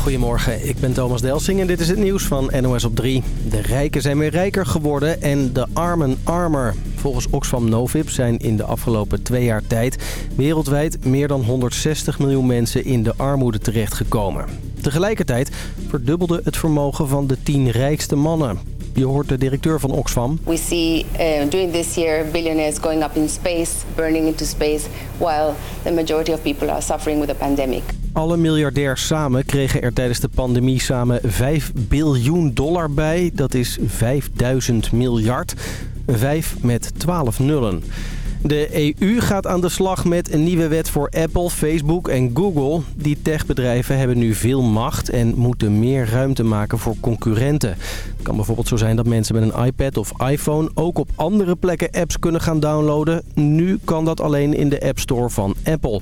Goedemorgen, ik ben Thomas Delsing en dit is het nieuws van NOS op 3. De rijken zijn weer rijker geworden en de armen armer. Volgens Oxfam Novib zijn in de afgelopen twee jaar tijd... wereldwijd meer dan 160 miljoen mensen in de armoede terechtgekomen. Tegelijkertijd verdubbelde het vermogen van de 10 rijkste mannen. Je hoort de directeur van Oxfam. We see uh, during this year billionaires going up in space, burning into space, while the majority of people are suffering with the pandemic. Alle miljardairs samen kregen er tijdens de pandemie samen 5 biljoen dollar bij. Dat is 5000 miljard. 5 met 12 nullen. De EU gaat aan de slag met een nieuwe wet voor Apple, Facebook en Google. Die techbedrijven hebben nu veel macht en moeten meer ruimte maken voor concurrenten. Het kan bijvoorbeeld zo zijn dat mensen met een iPad of iPhone ook op andere plekken apps kunnen gaan downloaden. Nu kan dat alleen in de App Store van Apple.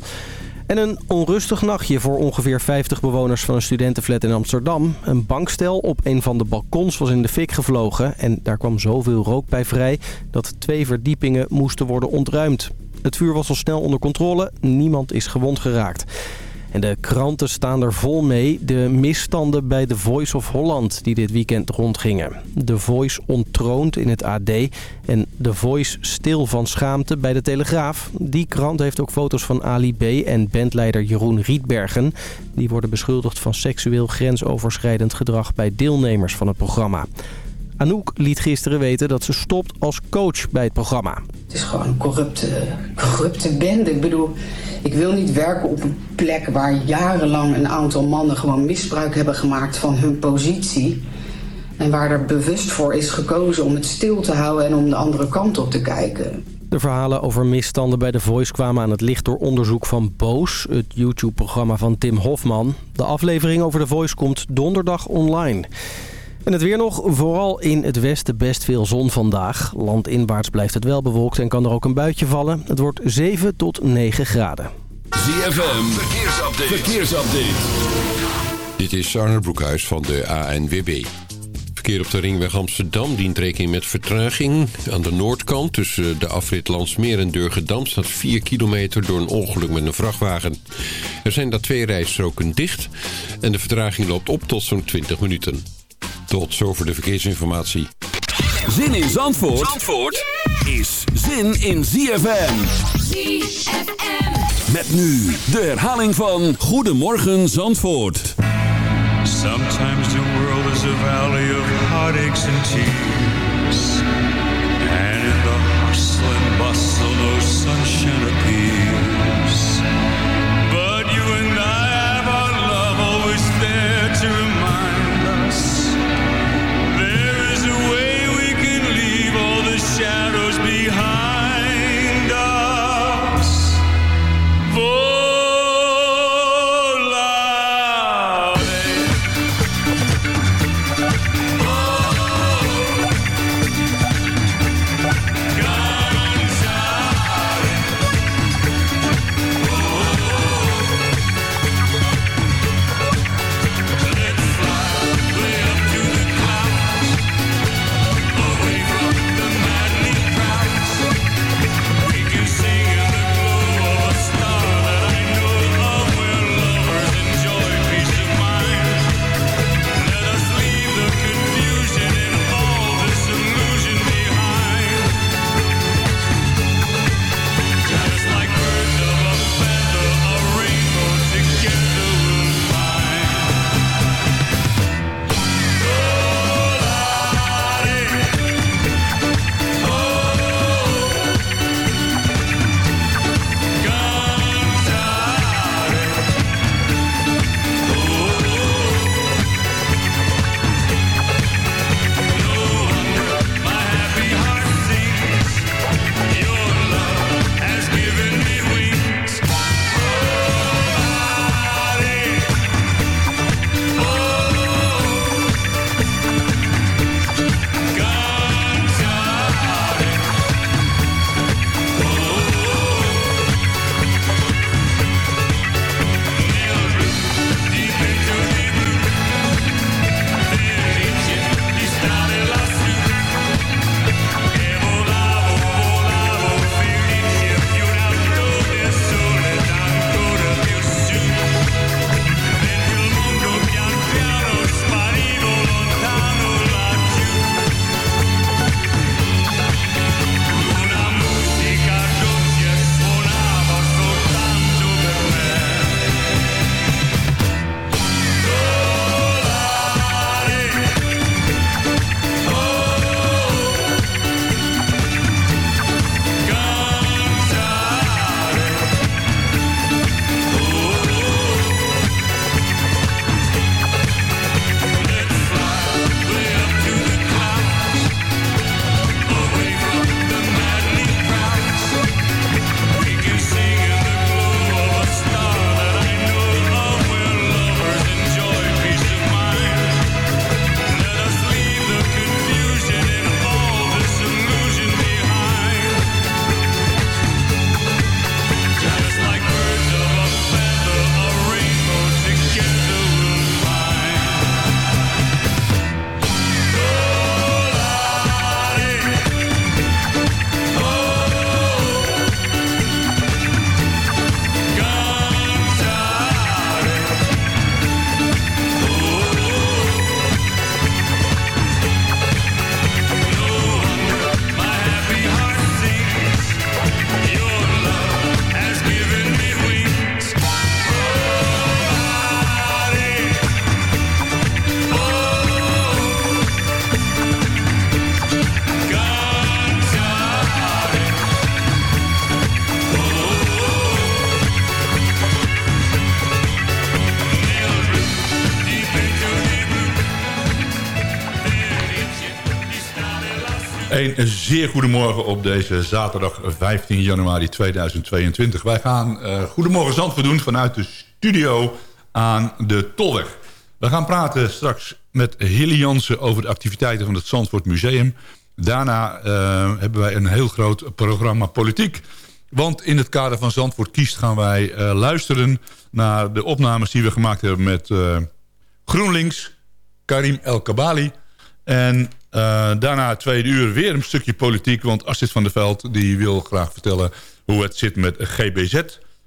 En een onrustig nachtje voor ongeveer 50 bewoners van een studentenflat in Amsterdam. Een bankstel op een van de balkons was in de fik gevlogen. En daar kwam zoveel rook bij vrij dat twee verdiepingen moesten worden ontruimd. Het vuur was al snel onder controle. Niemand is gewond geraakt. En de kranten staan er vol mee. De misstanden bij The Voice of Holland die dit weekend rondgingen. The Voice ontroond in het AD en The Voice stil van schaamte bij de Telegraaf. Die krant heeft ook foto's van Ali B. en bandleider Jeroen Rietbergen. Die worden beschuldigd van seksueel grensoverschrijdend gedrag bij deelnemers van het programma. Anouk liet gisteren weten dat ze stopt als coach bij het programma. Het is gewoon een corrupte, corrupte bende. Ik bedoel, ik wil niet werken op een plek waar jarenlang een aantal mannen gewoon misbruik hebben gemaakt van hun positie. En waar er bewust voor is gekozen om het stil te houden en om de andere kant op te kijken. De verhalen over misstanden bij The Voice kwamen aan het licht door onderzoek van Boos, het YouTube-programma van Tim Hofman. De aflevering over The Voice komt donderdag online. En het weer nog, vooral in het westen best veel zon vandaag. Landinwaarts blijft het wel bewolkt en kan er ook een buitje vallen. Het wordt 7 tot 9 graden. ZFM, verkeersupdate. verkeersupdate. Dit is Arne Broekhuis van de ANWB. Verkeer op de ringweg Amsterdam dient rekening met vertraging. Aan de noordkant tussen de afrit Landsmeer en Durgedam staat 4 kilometer door een ongeluk met een vrachtwagen. Er zijn daar twee rijstroken dicht en de vertraging loopt op tot zo'n 20 minuten. Tot zover de verkeersinformatie. Zin in Zandvoort, Zandvoort is zin in ZFM. ZFM. Met nu de herhaling van Goedemorgen Zandvoort. Sometimes the world is a valley of heartaches and tears. Zeer goedemorgen op deze zaterdag 15 januari 2022. Wij gaan uh, Goedemorgen Zandvoort doen vanuit de studio aan de Tolweg. We gaan praten straks met Hilly Jansen over de activiteiten van het Zandvoort Museum. Daarna uh, hebben wij een heel groot programma politiek. Want in het kader van Zandvoort kiest gaan wij uh, luisteren naar de opnames die we gemaakt hebben met GroenLinks, Karim El Kabali en daarna het tweede uur weer een stukje politiek. Want Astrid van der Veld die wil graag vertellen hoe het zit met GBZ.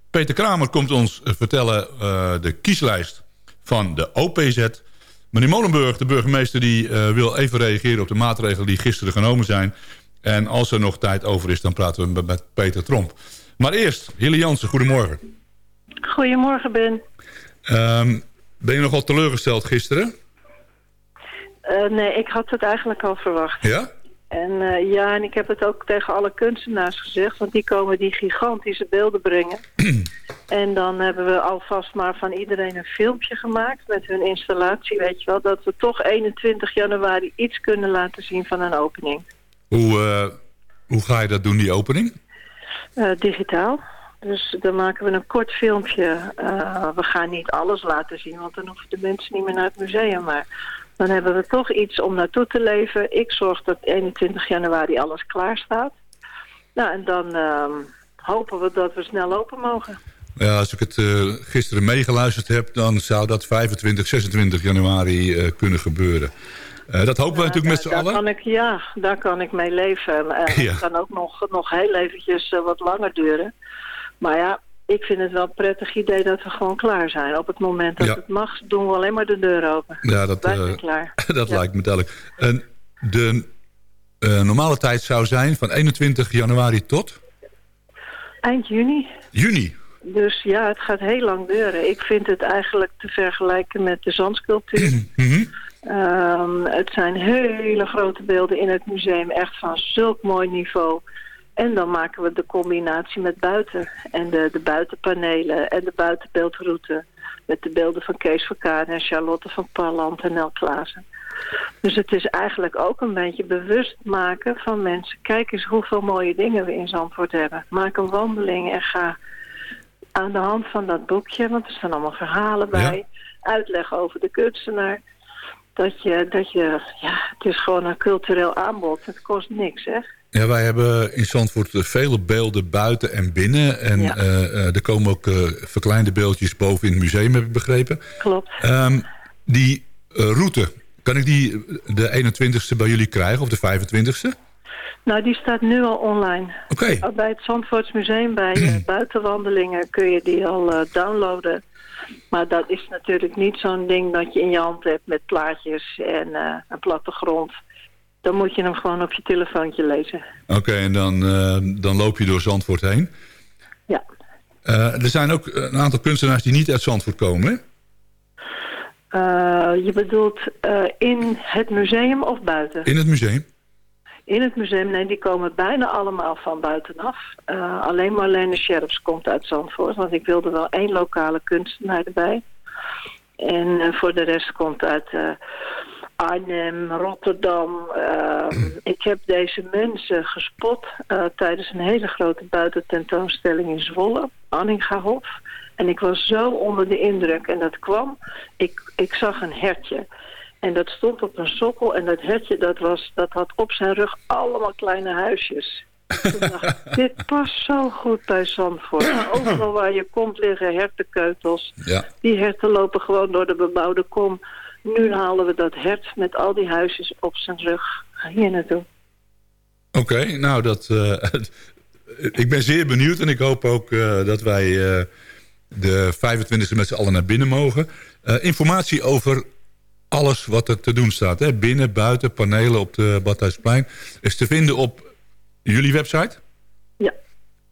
Peter Kramer komt ons vertellen uh, de kieslijst van de OPZ. Meneer Molenburg, de burgemeester, die uh, wil even reageren op de maatregelen die gisteren genomen zijn. En als er nog tijd over is, dan praten we met Peter Tromp. Maar eerst, Hille Jansen, goedemorgen. Goedemorgen, Ben. Um, ben je nogal teleurgesteld gisteren? Uh, nee, ik had het eigenlijk al verwacht. Ja? En uh, ja, en ik heb het ook tegen alle kunstenaars gezegd, want die komen die gigantische beelden brengen. en dan hebben we alvast maar van iedereen een filmpje gemaakt met hun installatie, weet je wel, dat we toch 21 januari iets kunnen laten zien van een opening. Hoe, uh, hoe ga je dat doen, die opening? digitaal. Dus dan maken we een kort filmpje. we gaan niet alles laten zien, want dan hoeven de mensen niet meer naar het museum, maar dan hebben we toch iets om naartoe te leven. Ik zorg dat 21 januari alles klaar staat. Nou, en dan uh, hopen we dat we snel open mogen. Ja, als ik het uh, gisteren meegeluisterd heb... dan zou dat 25, 26 januari uh, kunnen gebeuren. Uh, dat hopen ja, we natuurlijk met z'n allen. Kan ik, ja, daar kan ik mee leven. Het kan ook nog, nog heel eventjes wat langer duren. Maar ja, ik vind het wel een prettig idee dat we gewoon klaar zijn. Op het moment dat het mag, doen we alleen maar de deur open. Ja, dat, uh, klaar. dat lijkt me duidelijk. En de uh, normale tijd zou zijn van 21 januari tot? Eind juni. Juni? Dus ja, het gaat heel lang duren. Ik vind het eigenlijk te vergelijken met de zandsculptuur. mm um, het zijn hele grote beelden in het museum. Echt van zulk mooi niveau. En dan maken we de combinatie met buiten. En de, de buitenpanelen en de buitenbeeldroute. Met de beelden van Kees Verkaan en Charlotte van Parland en Nel Klaassen. Dus het is eigenlijk ook een beetje bewust maken van mensen. Kijk eens hoeveel mooie dingen we in Zandvoort hebben. Maak een wandeling en ga aan de hand van dat boekje. Want er staan allemaal verhalen bij. Uitleg over de kunstenaar. Dat je, dat je, ja, het is gewoon een cultureel aanbod. Het kost niks, hè. Ja, wij hebben in Zandvoort vele beelden buiten en binnen. En ja. uh, er komen ook uh, verkleinde beeldjes boven in het museum, heb ik begrepen. Klopt. Um, die route, kan ik die de 21ste bij jullie krijgen of de 25ste? Nou, die staat nu al online. Oké. Okay. Bij het Zandvoortsmuseum, bij buitenwandelingen, kun je die al downloaden. Maar dat is natuurlijk niet zo'n ding dat je in je hand hebt met plaatjes en een plattegrond dan moet je hem gewoon op je telefoontje lezen. Oké, en dan, uh, dan loop je door Zandvoort heen? Ja. Uh, er zijn ook een aantal kunstenaars die niet uit Zandvoort komen, uh, je bedoelt in het museum of buiten? In het museum. In het museum, nee, die komen bijna allemaal van buitenaf. alleen Marlene Scherps komt uit Zandvoort, want ik wilde wel één lokale kunstenaar erbij. En voor de rest komt uit Arnhem, Rotterdam. Uh, ik heb deze mensen gespot uh, tijdens een hele grote buitententoonstelling in Zwolle, Anningahof. En ik was zo onder de indruk. En dat kwam, ik, ik zag een hertje. En dat stond op een sokkel en dat hertje dat was, dat had op zijn rug allemaal kleine huisjes. Dacht, dit past zo goed bij Zandvoort. Overal waar je komt liggen hertenkeutels. Ja. Die herten lopen gewoon door de bebouwde kom nu halen we dat hert met al die huisjes op zijn rug hier naartoe. Oké, okay, nou dat... Uh, ik ben zeer benieuwd en ik hoop ook uh, dat wij uh, de 25e met z'n allen naar binnen mogen. informatie over alles wat er te doen staat. Hè? Binnen, buiten, panelen op de Badhuisplein. Is te vinden op jullie website? Ja.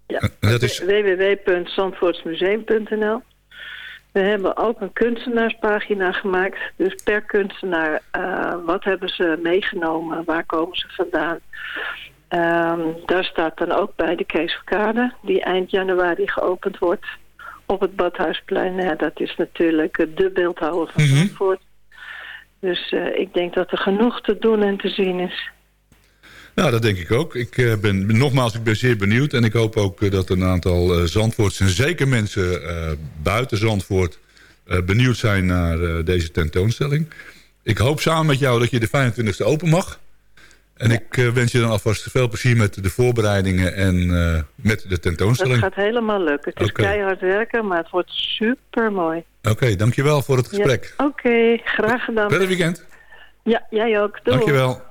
ja. dat is... www.zandvoortsmuseum.nl we hebben ook een kunstenaarspagina gemaakt. Dus per kunstenaar, uh, wat hebben ze meegenomen? Waar komen ze vandaan? Um, daar staat dan ook bij de Keesverkade, die eind januari geopend wordt op het Badhuisplein. Ja, dat is natuurlijk de beeldhouwer van Zandvoort. Mm -hmm. Dus uh, ik denk dat er genoeg te doen en te zien is. Nou, dat denk ik ook. Ik uh, ben, nogmaals, ik ben zeer benieuwd. En ik hoop ook uh, dat een aantal uh, Zandvoorts en zeker mensen buiten Zandvoort... benieuwd zijn naar deze tentoonstelling. Ik hoop samen met jou dat je de 25e open mag. En ik wens je dan alvast veel plezier met de voorbereidingen en met de tentoonstelling. Het gaat helemaal lukken. Het is keihard werken, maar het wordt super mooi. Oké, okay, dankjewel voor het gesprek. Ja, Oké, okay, graag gedaan. Prettig weekend. Ja, jij ook. Doei. Dankjewel.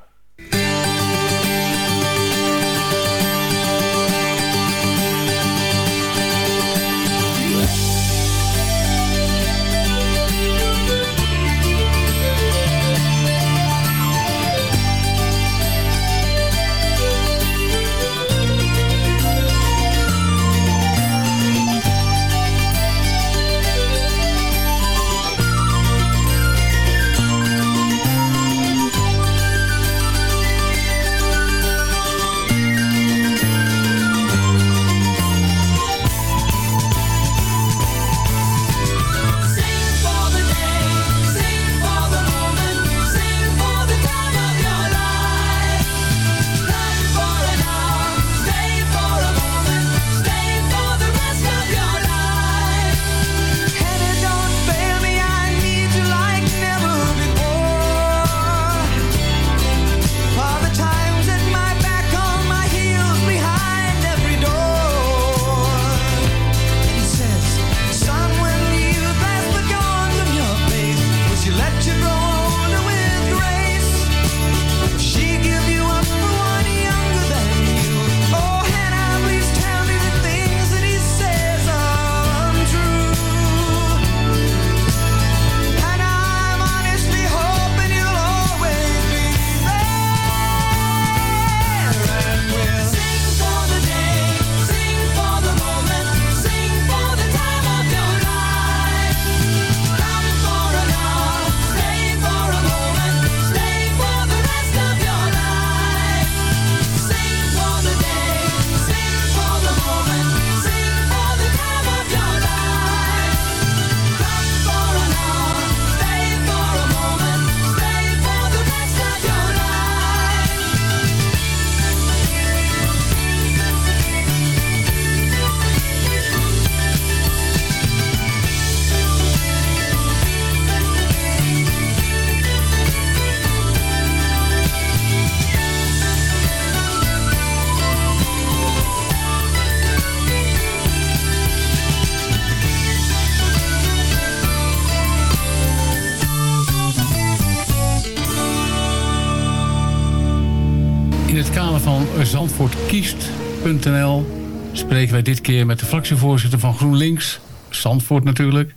Dit keer met de fractievoorzitter van GroenLinks, Zandvoort natuurlijk.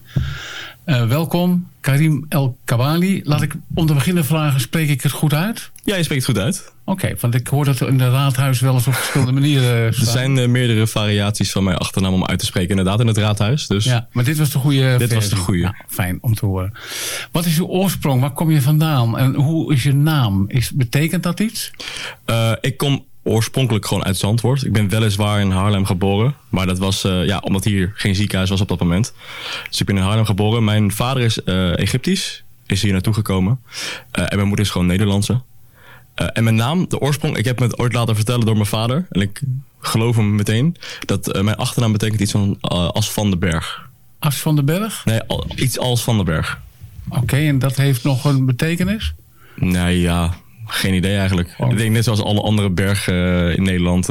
Uh, welkom, Karim El Kawali. Laat ik om te beginnen vragen, spreek ik het goed uit? Ja, je spreekt het goed uit. Oké, okay, want ik hoor dat in de raadhuis wel eens op verschillende manieren. Er zijn uh, meerdere variaties van mijn achternaam om uit te spreken, inderdaad, in het raadhuis. Dus ja, maar dit was de goede Dit versie. was de goede. Nou, fijn om te horen. Wat is uw oorsprong? Waar kom je vandaan? En hoe is je naam? Is, betekent dat iets? Uh, ik kom oorspronkelijk gewoon uit Zandvoort. Ik ben weliswaar in Haarlem geboren. Maar dat was uh, ja, omdat hier geen ziekenhuis was op dat moment. Dus ik ben in Haarlem geboren. Mijn vader is uh, Egyptisch. Is hier naartoe gekomen. Uh, en mijn moeder is gewoon Nederlandse. en mijn naam, de oorsprong... Ik heb me het ooit laten vertellen door mijn vader. En ik geloof hem meteen. Dat mijn achternaam betekent iets van As van den Berg. As van den Berg? Nee, al, iets als van den Berg. Oké, okay, en dat heeft nog een betekenis? Nee, ja... Geen idee eigenlijk. Ik denk net zoals alle andere bergen uh, in Nederland.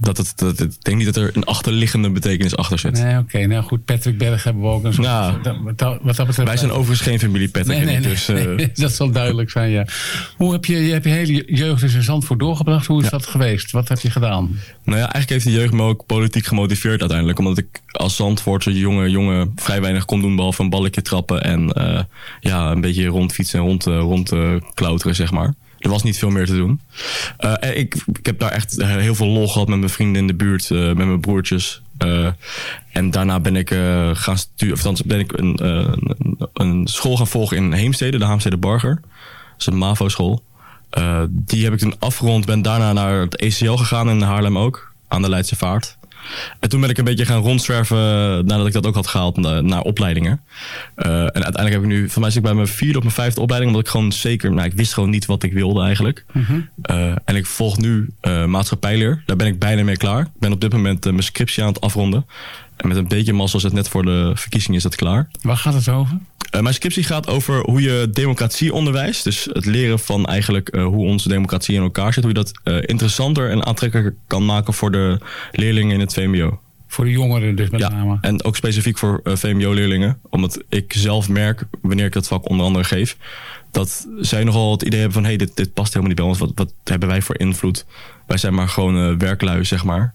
Uh, dat het, dat, ik denk niet dat er een achterliggende betekenis achter zit. Nee, oké. Okay. Nou goed, Patrick Berg hebben we ook een soort... Nou, wat, dat, wat dat betreft, wij zijn overigens geen familie Patrick. Nee, nee, nee, dus, uh... nee, dat zal duidelijk zijn, ja. Hoe heb je je, heb je hele jeugd in Zandvoort doorgebracht? Hoe is ja. dat geweest? Wat heb je gedaan? Nou ja, eigenlijk heeft de jeugd me ook politiek gemotiveerd uiteindelijk. Omdat ik als Zandvoortse jonge jongen vrij weinig kon doen... behalve een balletje trappen en uh, ja, een beetje rondfietsen en rond, rond klauteren, zeg maar. Er was niet veel meer te doen. Uh, ik, ik heb daar echt heel veel lol gehad met mijn vrienden in de buurt, uh, met mijn broertjes. En daarna ben ik gaan sturen, of dan ben ik een, een, een, school gaan volgen in Heemstede, de Haamstede Barger. Dat is een MAVO-school. die heb ik toen afgerond, ben daarna naar het ECL gegaan in Haarlem ook, aan de Leidse Vaart. En toen ben ik een beetje gaan rondzwerven nadat ik dat ook had gehaald naar, naar opleidingen. Uh, en uiteindelijk heb ik nu, van mij zit ik bij mijn vierde of mijn vijfde opleiding, omdat ik gewoon zeker, nou ik wist gewoon niet wat ik wilde eigenlijk. Mhm. Uh, en ik volg nu uh, maatschappijleer. Daar ben ik bijna mee klaar. Ik ben op dit moment mijn scriptie aan het afronden. En met een beetje mazzel is het net voor de verkiezingen is het klaar. Waar gaat het over? Uh, mijn scriptie gaat over hoe je democratie onderwijst. Dus het leren van eigenlijk uh, hoe onze democratie in elkaar zit. Hoe je dat uh, interessanter en aantrekkelijker kan maken voor de leerlingen in het VMBO. Voor de jongeren dus met ja, name. En ook specifiek voor VMBO-leerlingen. Omdat ik zelf merk, wanneer ik dat vak onder andere geef... dat zij nogal het idee hebben van... hé, hey, dit, dit past helemaal niet bij ons. Wat, wat hebben wij voor invloed? Wij zijn maar gewoon werklui, zeg maar.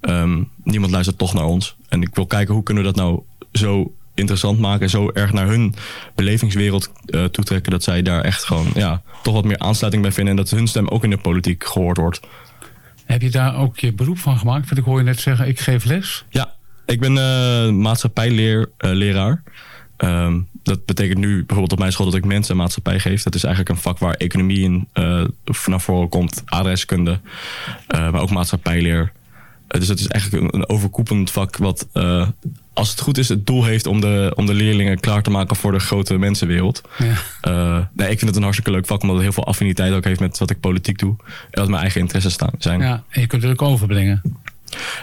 Um, niemand luistert toch naar ons. En ik wil kijken hoe kunnen we dat nou zo interessant maken en zo erg naar hun belevingswereld uh, toetrekken dat zij daar echt gewoon ja, toch wat meer aansluiting bij vinden en dat hun stem ook in de politiek gehoord wordt. Heb je daar ook je beroep van gemaakt? Want ik hoor je net zeggen, ik geef les. Ja, ik ben uh, maatschappijleraar. Um, dat betekent nu bijvoorbeeld op mijn school dat ik mensen en maatschappij geef. Dat is eigenlijk een vak waar economie in uh, naar voren komt, adreskunde, maar ook maatschappijleer. dus het is eigenlijk een, een overkoepelend vak wat als het goed is, het doel heeft om de, om de leerlingen klaar te maken voor de grote mensenwereld. Ja. Uh, nee, ik vind het een hartstikke leuk vak, omdat het heel veel affiniteit ook heeft met wat ik politiek doe. En wat mijn eigen interesses staan, zijn. Ja, en je kunt het ook overbrengen.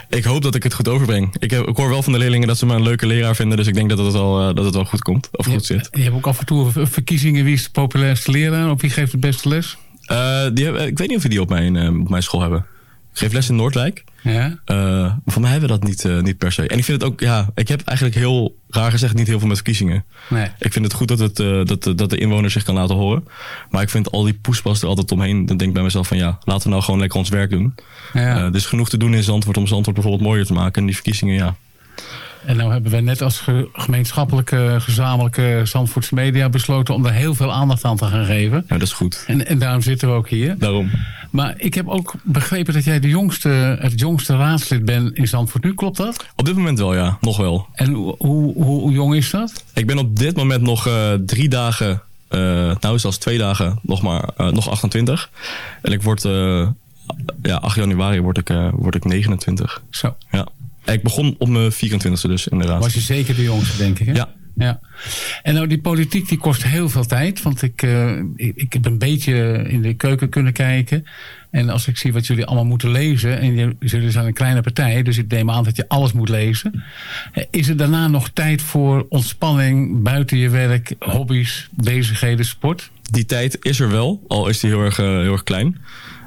Ik hoop dat ik het goed overbreng. Ik, heb, ik hoor wel van de leerlingen dat ze me een leuke leraar vinden. Dus ik denk dat het wel, uh, dat het wel goed komt. Of je, goed zit. Je hebt ook af en toe verkiezingen. Wie is de populairste leraar? Of wie geeft de beste les? Uh, die hebben, ik weet niet of we die op mijn, op mijn school hebben. Geef les in Noordwijk. Ja. Uh, van mij hebben we dat niet, uh, niet per se. En ik vind het ook, ja, ik heb eigenlijk heel raar gezegd niet heel veel met verkiezingen. Nee. Ik vind het goed dat, het, uh, dat, dat de inwoner zich kan laten horen. Maar ik vind al die poespas er altijd omheen. Dan denk ik bij mezelf van ja, laten we nou gewoon lekker ons werk doen. Ja. is genoeg te doen in Zandvoort om Zandvoort bijvoorbeeld mooier te maken. En die verkiezingen, ja. En nou hebben wij net als ge gemeenschappelijke, gezamenlijke Zandvoortse media besloten om er heel veel aandacht aan te gaan geven. Ja, dat is goed. En, en daarom zitten we ook hier. Daarom. Maar ik heb ook begrepen dat jij de jongste, het jongste raadslid bent in Zandvoort. Nu klopt dat? Op dit moment wel, ja. Nog wel. En hoe, hoe, hoe jong is dat? Ik ben op dit moment nog uh, drie dagen, uh, nou zelfs twee dagen, nog maar uh, nog 28. En ik word, ja, 8 januari word ik, word ik 29. Zo. Ja. Ik begon op mijn 24e dus inderdaad. Was je zeker de jongste, denk ik, hè? Ja. Ja. En nou, die politiek die kost heel veel tijd. Want ik, uh, ik, ik, heb een beetje in de keuken kunnen kijken. En als ik zie wat jullie allemaal moeten lezen. En jullie zijn een kleine partij. Dus ik neem aan dat je alles moet lezen. Is er daarna nog tijd voor ontspanning, buiten je werk, hobby's, bezigheden, sport? Die tijd is er wel. Al is die heel erg, uh, heel erg klein.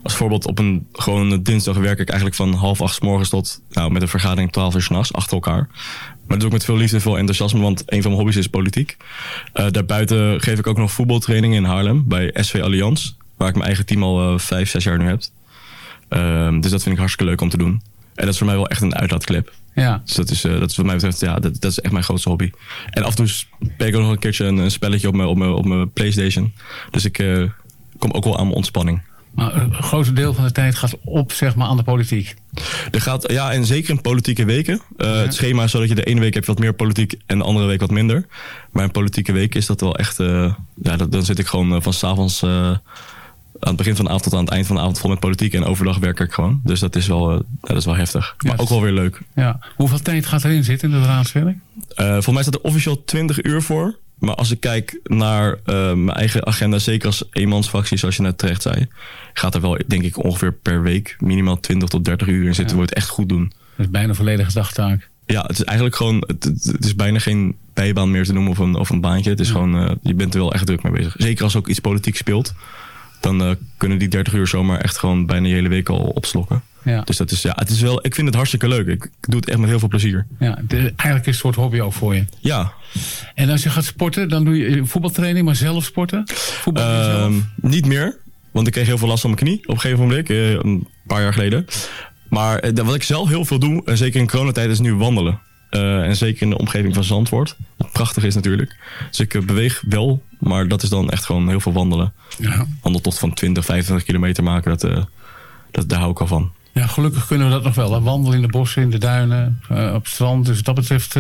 Als voorbeeld op een gewone dinsdag werk ik eigenlijk van half acht s morgens tot nou, met een vergadering twaalf uur s'nachts achter elkaar. Maar dat doe ik met veel liefde en veel enthousiasme, want een van mijn hobby's is politiek. Uh, daarbuiten geef ik ook nog voetbaltraining in Haarlem bij SV Allianz. Waar ik mijn eigen team al uh, vijf, zes jaar nu heb. Uh, dus dat vind ik hartstikke leuk om te doen. En dat is voor mij wel echt een uitlaatklep. Ja. Dus dat is, uh, dat is wat mij betreft, ja, dat, dat is echt mijn grootste hobby. En af en toe speel ik ook nog een keertje een, een spelletje op mijn, op, mijn, op mijn Playstation. Dus ik kom ook wel aan mijn ontspanning. Maar een groot deel van de tijd gaat op zeg maar, aan de politiek. Er gaat, ja, en zeker in politieke weken. Uh, ja. Het schema is zo dat je de ene week heb je wat meer politiek en de andere week wat minder. Maar in politieke weken is dat wel echt... Uh, ja, dat, dan zit ik gewoon uh, van s'avonds aan het begin van de avond tot aan het eind van de avond vol met politiek. En overdag werk ik gewoon. Dus dat is wel, dat is wel heftig. Maar ook wel weer leuk. Ja. Hoeveel tijd gaat erin zitten in het raadswerk? volgens mij staat er officieel 20 uur voor. Maar als ik kijk naar uh, mijn eigen agenda, zeker als eenmansfractie, zoals je net terecht zei, gaat er wel, denk ik, ongeveer per week minimaal 20 tot 30 uur in zitten. Ja. Het echt goed doen. Dat is bijna een volledige dagtaak. Ja, het is eigenlijk gewoon, het, het is bijna geen bijbaan meer te noemen of een, of een baantje. Het is ja. gewoon, uh, je bent er wel echt druk mee bezig. Zeker als ook iets politiek speelt, dan uh, kunnen die 30 uur zomaar echt gewoon bijna je hele week al opslokken. Ja. Dus dat is, ja, het is wel, ik vind het hartstikke leuk. Ik doe het echt met heel veel plezier. Ja, de, eigenlijk is het een soort hobby ook voor je. Ja. En als je gaat sporten, dan doe je voetbaltraining, maar zelf sporten? Voetbal uh, niet meer, want ik kreeg heel veel last van mijn knie op een gegeven moment, uh, een paar jaar geleden. Maar uh, wat ik zelf heel veel doe, en zeker in coronatijd, is nu wandelen. Uh, en zeker in de omgeving van Zandvoort. Wat prachtig is natuurlijk. Dus ik uh, beweeg wel, maar dat is dan echt gewoon heel veel wandelen. Ja. Wandeltocht van 20, 25 kilometer maken, dat, uh, dat, daar hou ik al van. Ja, gelukkig kunnen we dat nog wel. Hè? Wandelen in de bossen, in de duinen, op het strand. Dus wat dat betreft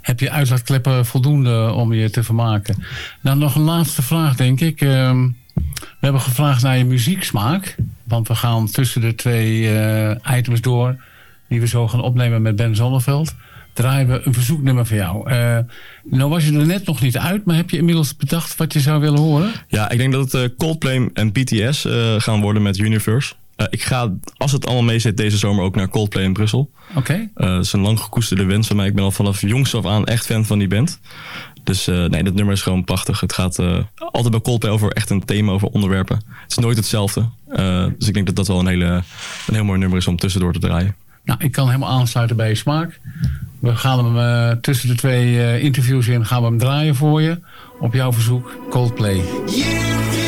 heb je uitlaatkleppen voldoende om je te vermaken. Nou, nog een laatste vraag, denk ik. We hebben gevraagd naar je muzieksmaak. Want we gaan tussen de twee uh, items door die we zo gaan opnemen met Ben Zonneveld, draaien we een verzoeknummer voor jou. Uh, nou was je er net nog niet uit, maar heb je inmiddels bedacht wat je zou willen horen? Ja, ik denk dat het Coldplay en BTS gaan worden met Universe. ik ga, als het allemaal mee zit, deze zomer ook naar Coldplay in Brussel. Oké. Okay. dat is een lang gekoesterde wens van mij. Ik ben al vanaf jongs af aan echt fan van die band. Dus uh, nee, dat nummer is gewoon prachtig. Het gaat uh, altijd bij Coldplay over echt een thema, over onderwerpen. Het is nooit hetzelfde. Uh, dus ik denk dat dat wel een, hele, een heel mooi nummer is om tussendoor te draaien. Nou, ik kan helemaal aansluiten bij je smaak. We gaan hem tussen de twee interviews in gaan we hem draaien voor je. Op jouw verzoek, Coldplay. Yeah.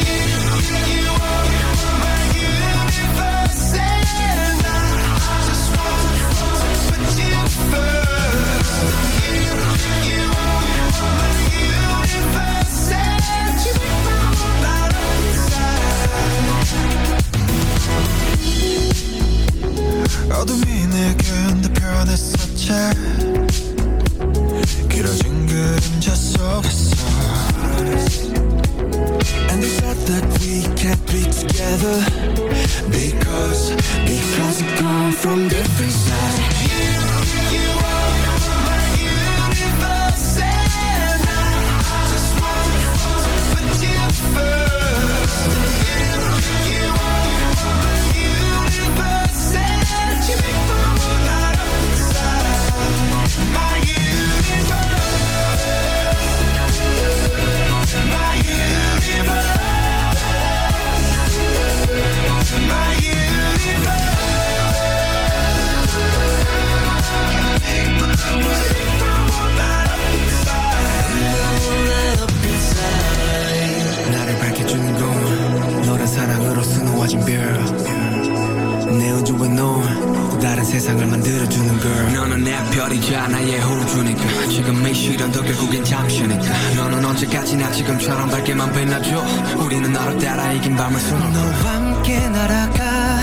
세상을 만들어주는 girl. 너는 내 별이자 나의 호주니까. 지금 이 시련도 결국엔 잠시니까. 너는 언제까지나 지금처럼 밝게만 빛나줘. 우리는 너를 따라 이긴 밤을 수놓고. 너와 함께 날아가.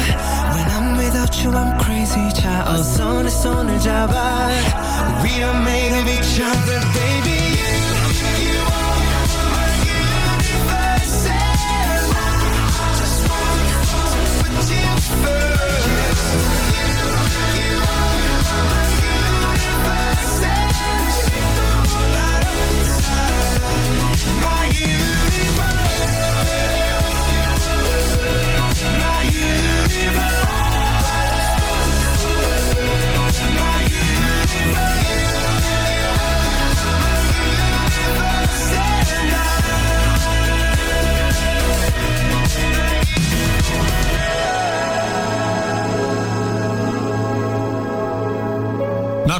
When I'm without you I'm crazy. 자 어서 내 손을 잡아. We are made of each other baby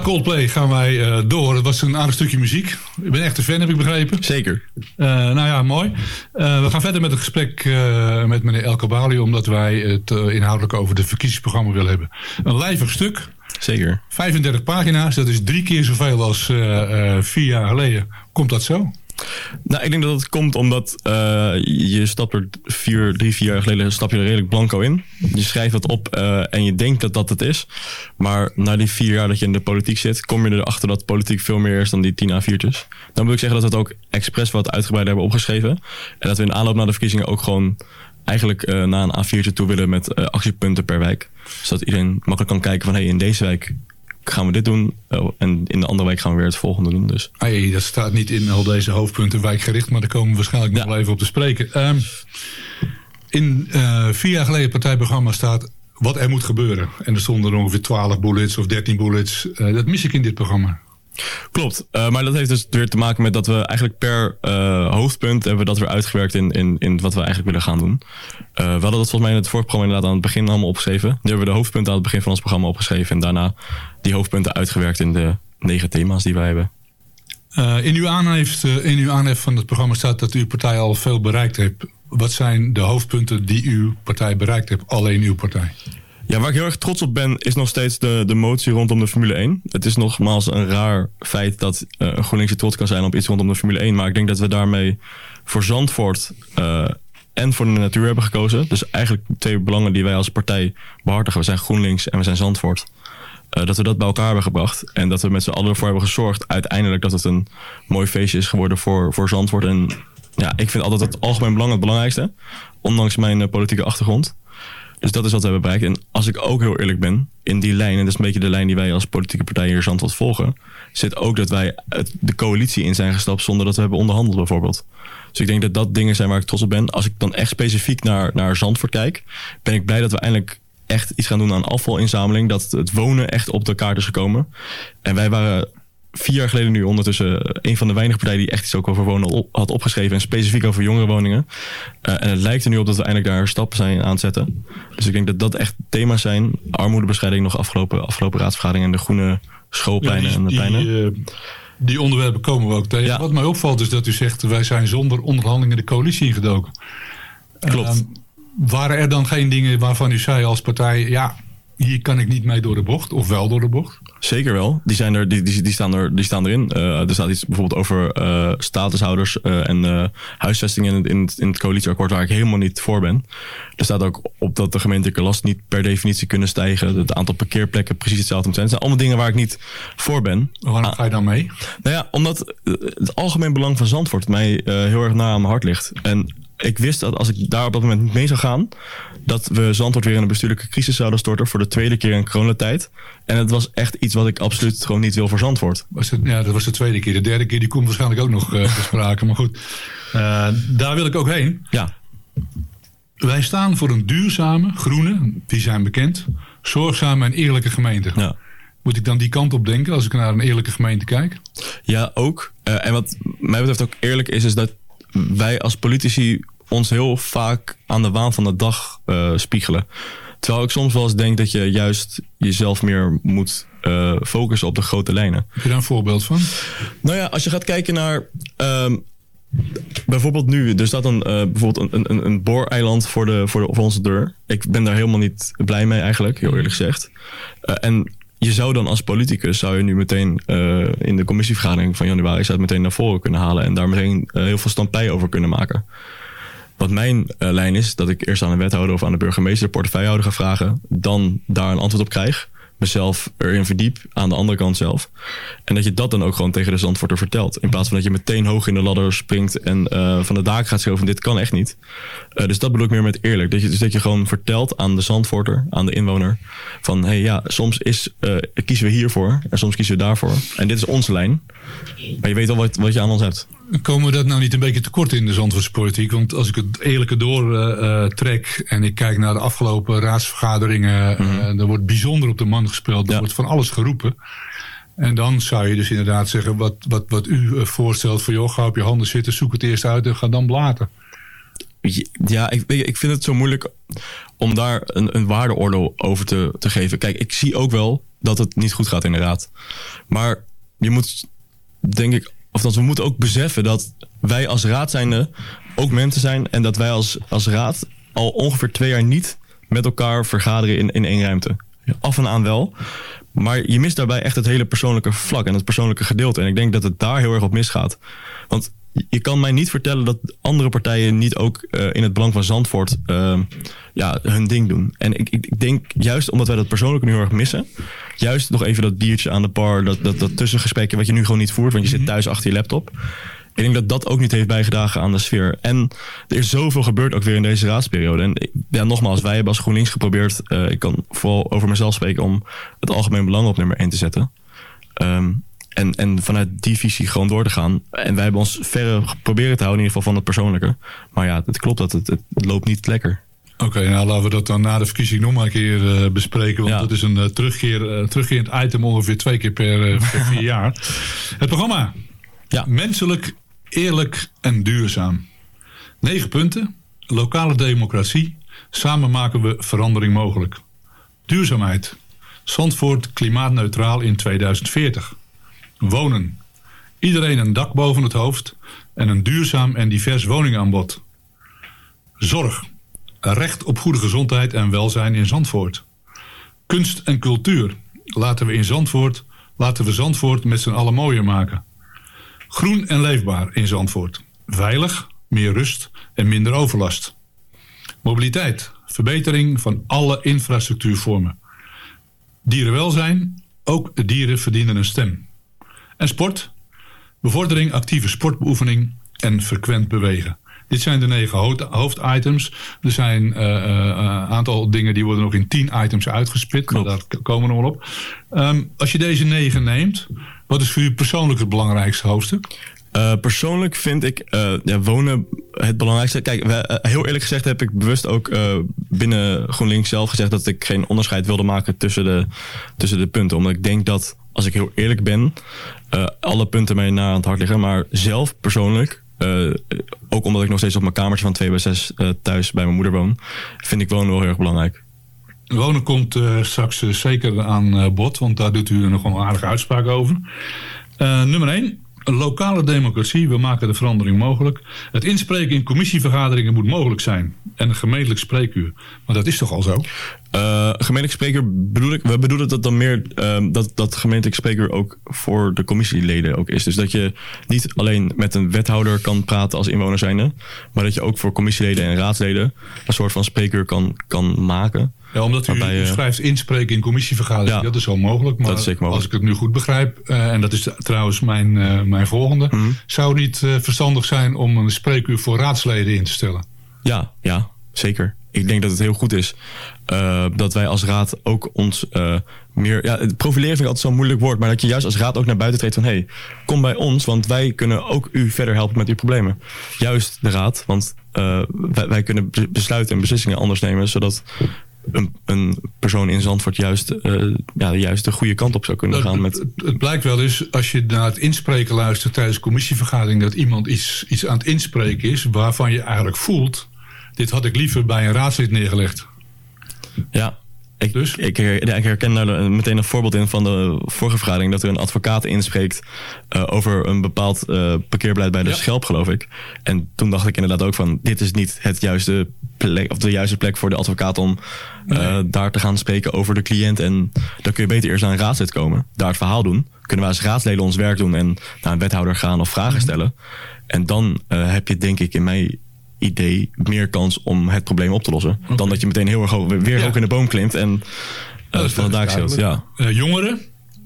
Coldplay gaan wij uh, door. Het was een aardig stukje muziek. Ik ben echt een fan, heb ik begrepen. Zeker. Uh, nou ja, mooi. Uh, we gaan verder met het gesprek met meneer El Kabali... omdat wij het inhoudelijk over de verkiezingsprogramma willen hebben. Een lijvig stuk. Zeker. 35 pagina's, dat is drie keer zoveel als vier jaar geleden. Komt dat zo? Nou, ik denk dat het komt omdat uh, je stapt er vier, drie, vier jaar geleden stap je er redelijk blanco in. Je schrijft dat op uh, en je denkt dat dat het is. Maar na die vier jaar dat je in de politiek zit, kom je erachter dat politiek veel meer is dan die tien A4'tjes. Dan wil ik zeggen dat we het ook expres wat uitgebreider hebben opgeschreven. En dat we in aanloop naar de verkiezingen ook gewoon eigenlijk uh, naar een A4'tje toe willen met actiepunten per wijk. Zodat iedereen makkelijk kan kijken van hé, hey, in deze wijk gaan we dit doen. Oh, en in de andere week gaan we weer het volgende doen. Dus. Hey, dat staat niet in al deze hoofdpunten wijkgericht, maar daar komen we waarschijnlijk nog wel even op te spreken. Um, in uh, vier jaar geleden partijprogramma staat wat er moet gebeuren. En er stonden er ongeveer 12 bullets of 13 bullets. Uh, dat mis ik in dit programma. Klopt, uh, maar dat heeft dus weer te maken met dat we eigenlijk per uh, hoofdpunt hebben dat weer uitgewerkt in, in, in wat we eigenlijk willen gaan doen. Uh, we hadden dat volgens mij in het vorige programma inderdaad aan het begin allemaal opgeschreven. Nu hebben we de hoofdpunten aan het begin van ons programma opgeschreven en daarna die hoofdpunten uitgewerkt in de negen thema's die wij hebben. in, uw aanhef, in uw aanhef van het programma staat dat uw partij al veel bereikt heeft. Wat zijn de hoofdpunten die uw partij bereikt heeft, alleen uw partij? Ja, waar ik heel erg trots op ben, is nog steeds de, de motie rondom de Formule 1. Het is nogmaals een raar feit dat uh, GroenLinks trots kan zijn op iets rondom de Formule 1. Maar ik denk dat we daarmee voor Zandvoort uh, en voor de natuur hebben gekozen. Dus eigenlijk twee belangen die wij als partij behartigen. We zijn GroenLinks en we zijn Zandvoort. Uh, dat we dat bij elkaar hebben gebracht. En dat we met z'n allen ervoor hebben gezorgd uiteindelijk dat het een mooi feestje is geworden voor, voor Zandvoort. En ja, ik vind altijd het algemeen belang het belangrijkste. Ondanks mijn politieke achtergrond. Dus dat is wat we hebben bereikt. En als ik ook heel eerlijk ben, in die lijn, en dat is een beetje de lijn die wij als politieke partij hier Zandvoort volgen, zit ook dat wij de coalitie in zijn gestapt zonder dat we hebben onderhandeld bijvoorbeeld. Dus ik denk dat dat dingen zijn waar ik trots op ben. Als ik dan echt specifiek naar, naar Zandvoort kijk, ben ik blij dat we eindelijk echt iets gaan doen aan afvalinzameling. Dat het wonen echt op de kaart is gekomen. En wij waren vier jaar geleden nu ondertussen een van de weinige partijen die echt iets ook over wonen had opgeschreven. En specifiek over jongerenwoningen. Uh, en het lijkt er nu op dat we eindelijk daar stappen zijn aan het zetten. Dus ik denk dat dat echt thema's zijn. Armoedebescheiding nog afgelopen, afgelopen raadsvergadering en de groene schoolpleinen en de pleinen. Die, uh, die onderwerpen komen we ook tegen. Ja. Wat mij opvalt is dat u zegt wij zijn zonder onderhandelingen de coalitie ingedoken. Klopt. Uh, waren er dan geen dingen waarvan u zei als partij ja hier kan ik niet mee door de bocht, of wel door de bocht? Zeker wel. Die, zijn er, die, die, die, staan, er, die staan erin. Uh, er staat iets bijvoorbeeld over uh, statushouders uh, en huisvesting in het, in, het, in het coalitieakkoord waar ik helemaal niet voor ben. Er staat ook op dat de gemeentelijke last niet per definitie kunnen stijgen. Het aantal parkeerplekken precies hetzelfde moet zijn. Het zijn allemaal dingen waar ik niet voor ben. Waarom ga je dan mee? Nou ja, omdat het algemeen belang van Zandvoort mij heel erg na aan mijn hart ligt. En ik wist dat als ik daar op dat moment niet mee zou gaan, dat we Zandvoort weer in een bestuurlijke crisis zouden storten voor de tweede keer in coronatijd. En het was echt iets wat ik absoluut gewoon niet wil voor Zandvoort. Was het, ja, dat was de tweede keer. De derde keer die komt waarschijnlijk ook nog uh, te sprake. Maar goed, uh, daar wil ik ook heen. Ja. Wij staan voor een duurzame, groene, die zijn bekend, zorgzame en eerlijke gemeente. Ja. Moet ik dan die kant op denken als ik naar een eerlijke gemeente kijk? Ja, ook. Uh, en wat mij betreft ook eerlijk is, is dat wij als politici ons heel vaak aan de waan van de dag uh, spiegelen. Terwijl ik soms wel eens denk dat je juist jezelf meer moet uh, focussen op de grote lijnen. Heb je daar een voorbeeld van? Nou ja, als je gaat kijken naar. Um, bijvoorbeeld nu, er staat een, uh, bijvoorbeeld een, een, een booreiland voor, de, voor, de, voor onze deur. Ik ben daar helemaal niet blij mee eigenlijk, heel eerlijk gezegd. En je zou dan als politicus zou je nu meteen uh, in de commissievergadering van januari zou het meteen naar voren kunnen halen en daar meteen uh, heel veel standpij over kunnen maken. Wat mijn uh, lijn is, dat ik eerst aan de wethouder of aan de burgemeester de portefeuillehouder ga vragen, dan daar een antwoord op krijg mezelf erin verdiep aan de andere kant zelf. En dat je dat dan ook gewoon tegen de Zandvoorter vertelt. In plaats van dat je meteen hoog in de ladder springt en uh, van de daak gaat schreeuwen dit kan echt niet. Uh, dus dat bedoel ik meer met eerlijk. Dat je, dus dat je gewoon vertelt aan de Zandvoorter, aan de inwoner, van hé hey, ja, soms is, uh, kiezen we hiervoor en soms kiezen we daarvoor. En dit is onze lijn. Maar je weet al wat, wat je aan ons hebt. Komen we dat nou niet een beetje tekort in de Zandvoortspolitiek? Want als ik het eerlijke doortrek uh, en ik kijk naar de afgelopen raadsvergaderingen, mm -hmm. er wordt bijzonder op de man gespeeld, er ja. wordt van alles geroepen. En dan zou je dus inderdaad zeggen, wat, wat, wat u voorstelt voor joh, ga op je handen zitten, zoek het eerst uit en ga dan blaten. Ja, ik, ik vind het zo moeilijk om daar een, een waardeoordeel over te, te geven. Kijk, ik zie ook wel dat het niet goed gaat in de raad. Maar je moet, denk ik, of dat we moeten ook beseffen dat wij als raad zijnde ook mensen zijn. En dat wij als, als raad al ongeveer twee jaar niet met elkaar vergaderen in, in één ruimte. Af en aan wel. Maar je mist daarbij echt het hele persoonlijke vlak en het persoonlijke gedeelte. En ik denk dat het daar heel erg op misgaat. Want je kan mij niet vertellen dat andere partijen niet ook uh, in het belang van Zandvoort uh, ja, hun ding doen. En ik, ik, denk juist omdat wij dat persoonlijk nu heel erg missen. Juist nog even dat biertje aan de bar, dat, dat, dat tussengesprekje wat je nu gewoon niet voert, want je zit thuis achter je laptop. Ik denk dat dat ook niet heeft bijgedragen aan de sfeer. En er is zoveel gebeurd ook weer in deze raadsperiode. En ja, nogmaals, wij hebben als GroenLinks geprobeerd, uh, ik kan vooral over mezelf spreken, om het algemeen belang op nummer 1 te zetten. Um, en, en vanuit die visie gewoon door te gaan. En wij hebben ons verre proberen te houden, in ieder geval van het persoonlijke. Maar ja, het klopt dat het, het loopt niet lekker. Oké, nou laten we dat dan na de verkiezing nog maar een keer eh, bespreken. Want dat is een uh, terugkeer, uh, terugkerend item ongeveer twee keer per, per vier jaar. Het programma. Ja. Menselijk, eerlijk en duurzaam. Negen punten. Lokale democratie. Samen maken we verandering mogelijk. Duurzaamheid. Zandvoort klimaatneutraal in 2040. Wonen. Iedereen een dak boven het hoofd en een duurzaam en divers woningaanbod. Zorg. Recht op goede gezondheid en welzijn in Zandvoort. Kunst en cultuur. Laten we in Zandvoort, laten we Zandvoort met z'n allen mooier maken. Groen en leefbaar in Zandvoort. Veilig, meer rust en minder overlast. Mobiliteit. Verbetering van alle infrastructuurvormen. Dierenwelzijn. Ook dieren verdienen een stem. En sport. Bevordering actieve sportbeoefening en frequent bewegen. Dit zijn de negen hoofditems. Er zijn een uh, uh, aantal dingen die worden nog in tien items uitgespit. Maar daar komen we nog wel op. Um, als je deze negen neemt, wat is voor u persoonlijk het belangrijkste hoofdstuk? Uh, persoonlijk vind ik uh, ja, wonen het belangrijkste. Kijk, we, heel eerlijk gezegd heb ik bewust ook binnen GroenLinks zelf gezegd dat ik geen onderscheid wilde maken tussen de, tussen de punten. Omdat ik denk dat, als ik heel eerlijk ben, alle punten mij na aan het hart liggen. Maar zelf persoonlijk, ook omdat ik nog steeds op mijn kamertje van 2 bij 6 thuis bij mijn moeder woon, vind ik wonen wel heel erg belangrijk. Wonen komt straks zeker aan bod, want daar doet u nog wel een aardige uitspraak over. nummer 1. Een lokale democratie, we maken de verandering mogelijk. Het inspreken in commissievergaderingen moet mogelijk zijn. En een gemeentelijk spreekuur. Maar dat is toch al zo? Uh, gemeentelijk spreekuur bedoel ik, we bedoelen dat dan meer uh, dat, dat gemeentelijk spreekuur ook voor de commissieleden ook is. Dus dat je niet alleen met een wethouder kan praten als inwoner zijnde, maar dat je ook voor commissieleden en raadsleden een soort van spreekuur kan, kan maken. Ja, omdat u, u schrijft inspreken in commissievergaderingen. Ja, dat is wel mogelijk. Maar mogelijk. als ik het nu goed begrijp, uh, en dat is trouwens mijn, uh, mijn volgende. Mhm. Zou het niet uh, verstandig zijn om een spreekuur voor raadsleden in te stellen? Ja, ja, zeker. Ik denk dat het heel goed is dat wij als raad ook ons meer... Ja, profileren vind ik altijd zo'n moeilijk woord. Maar dat je juist als raad ook naar buiten treedt van... hé, hey, kom bij ons, want wij kunnen ook u verder helpen met uw problemen. Juist de raad, want wij, wij kunnen besluiten en beslissingen anders nemen... zodat een, een, persoon in Zandvoort juist, uh, ja, juist de goede kant op zou kunnen gaan. Met... Het, het, blijkt wel eens, als je naar het inspreken luistert tijdens commissievergadering, dat iemand iets, iets aan het inspreken is waarvan je eigenlijk voelt, dit had ik liever bij een raadslid neergelegd. Ja, ik, dus? ik, ik herken daar meteen een voorbeeld in van de vorige vergadering. Dat er een advocaat inspreekt uh, over een bepaald uh, parkeerbeleid bij de ja. Schelp, geloof ik. En toen dacht ik inderdaad ook van, dit is niet het juiste plek, of de juiste plek voor de advocaat om nee. uh, daar te gaan spreken over de cliënt. En dan kun je beter eerst naar een raadslid komen, daar het verhaal doen. Kunnen wij als raadsleden ons werk doen en naar een wethouder gaan of vragen stellen. En dan heb je denk ik in mij idee meer kans om het probleem op te lossen. Okay. Dan dat je meteen heel erg hoog, weer ja. hoog in de boom klimt en uh, van de daak zit. Ja. Uh, jongeren.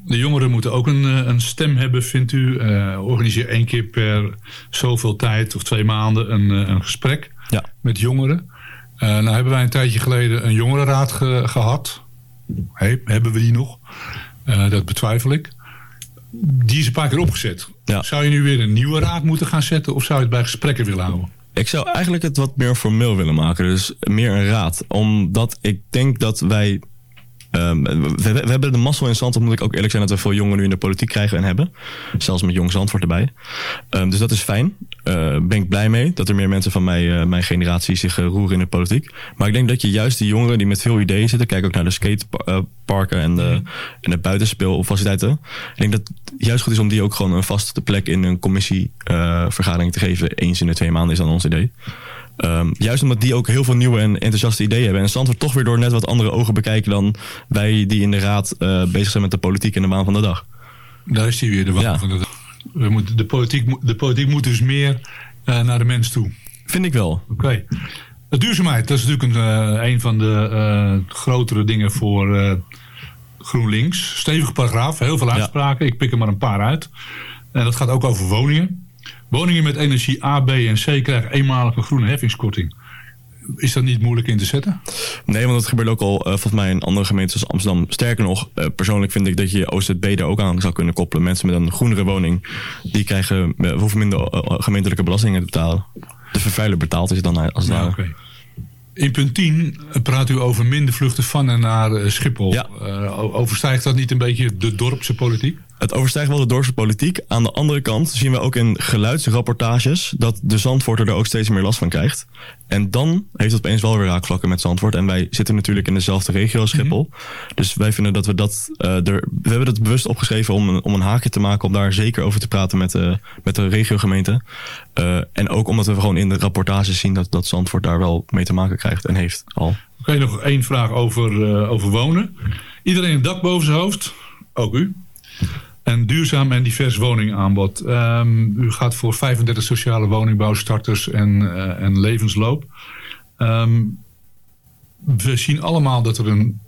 De jongeren moeten ook een, een stem hebben, vindt u. Uh, organiseer één keer per zoveel tijd of twee maanden een, een gesprek ja. met jongeren. nou hebben wij een tijdje geleden een jongerenraad ge, gehad. Hey, hebben we die nog? dat betwijfel ik. Die is een paar keer opgezet. Ja. Zou je nu weer een nieuwe raad moeten gaan zetten of zou je het bij gesprekken willen houden? Ik zou eigenlijk het wat meer formeel willen maken. Dus meer een raad. Omdat ik denk dat wij... Um, we, we, hebben de mazzel in Zandvoort, moet ik ook eerlijk zijn... dat we veel jongeren nu in de politiek krijgen en hebben. Zelfs met Jong Zandvoort erbij. Um, dus dat is fijn. Uh, ben ik blij mee dat er meer mensen van mij, uh, mijn generatie zich uh, roeren in de politiek. Maar ik denk dat je juist die jongeren die met veel ideeën zitten... kijk ook naar de skateparken en de, en de buitenspeelfaciliteiten. Ik denk dat het juist goed is om die ook gewoon een vaste plek... in een commissievergadering te geven. Eens in de twee maanden is dan ons idee. Um, juist omdat die ook heel veel nieuwe en enthousiaste ideeën hebben. En Zandvoort toch weer door net wat andere ogen bekijken dan wij die in de raad uh, bezig zijn met de politiek in de waan van de dag. Daar is die weer, de waan ja. van de dag. We moeten, de, politiek, de politiek moet dus meer uh, naar de mens toe. Vind ik wel. Oké. Okay. Duurzaamheid, dat is natuurlijk een, uh, een van de grotere dingen voor GroenLinks. Stevige paragraaf, heel veel uitspraken. Ja. Ik pik er maar een paar uit. En dat gaat ook over woningen. Woningen met energie A, B en C krijgen eenmalig een groene heffingskorting. Is dat niet moeilijk in te zetten? Nee, want dat gebeurt ook al uh, volgens mij in andere gemeenten zoals Amsterdam. Sterker nog, uh, persoonlijk vind ik dat je OZB er ook aan zou kunnen koppelen. Mensen met een groenere woning, die krijgen, uh, hoeven minder gemeentelijke belastingen te betalen. De vervuiler betaalt is dan als het ja, okay. In punt 10 praat u over minder vluchten van en naar eh, Schiphol. Ja. Eh, overstijgt dat niet een beetje de dorpse politiek? Het overstijgt wel de dorpse politiek. Aan de andere kant zien we ook in geluidsrapportages dat de Zandvoorter er ook steeds meer last van krijgt. En dan heeft het opeens wel weer raakvlakken met Zandvoort. En wij zitten natuurlijk in dezelfde regio als Schiphol. Dus wij vinden dat we dat eh, er. We hebben het bewust opgeschreven om een, om een haakje te maken. Om daar zeker over te praten met, de met de regiogemeente. Eh, en ook omdat we gewoon in de rapportages zien dat, dat Zandvoort daar wel mee te maken krijgt en heeft al. Oké, nog één vraag over, over wonen. Iedereen een dak boven zijn hoofd, ook u. En duurzaam en divers woningaanbod. Ehm, u gaat voor 35 sociale woningbouwstarters en, eh, en levensloop. Ehm, we zien allemaal dat er een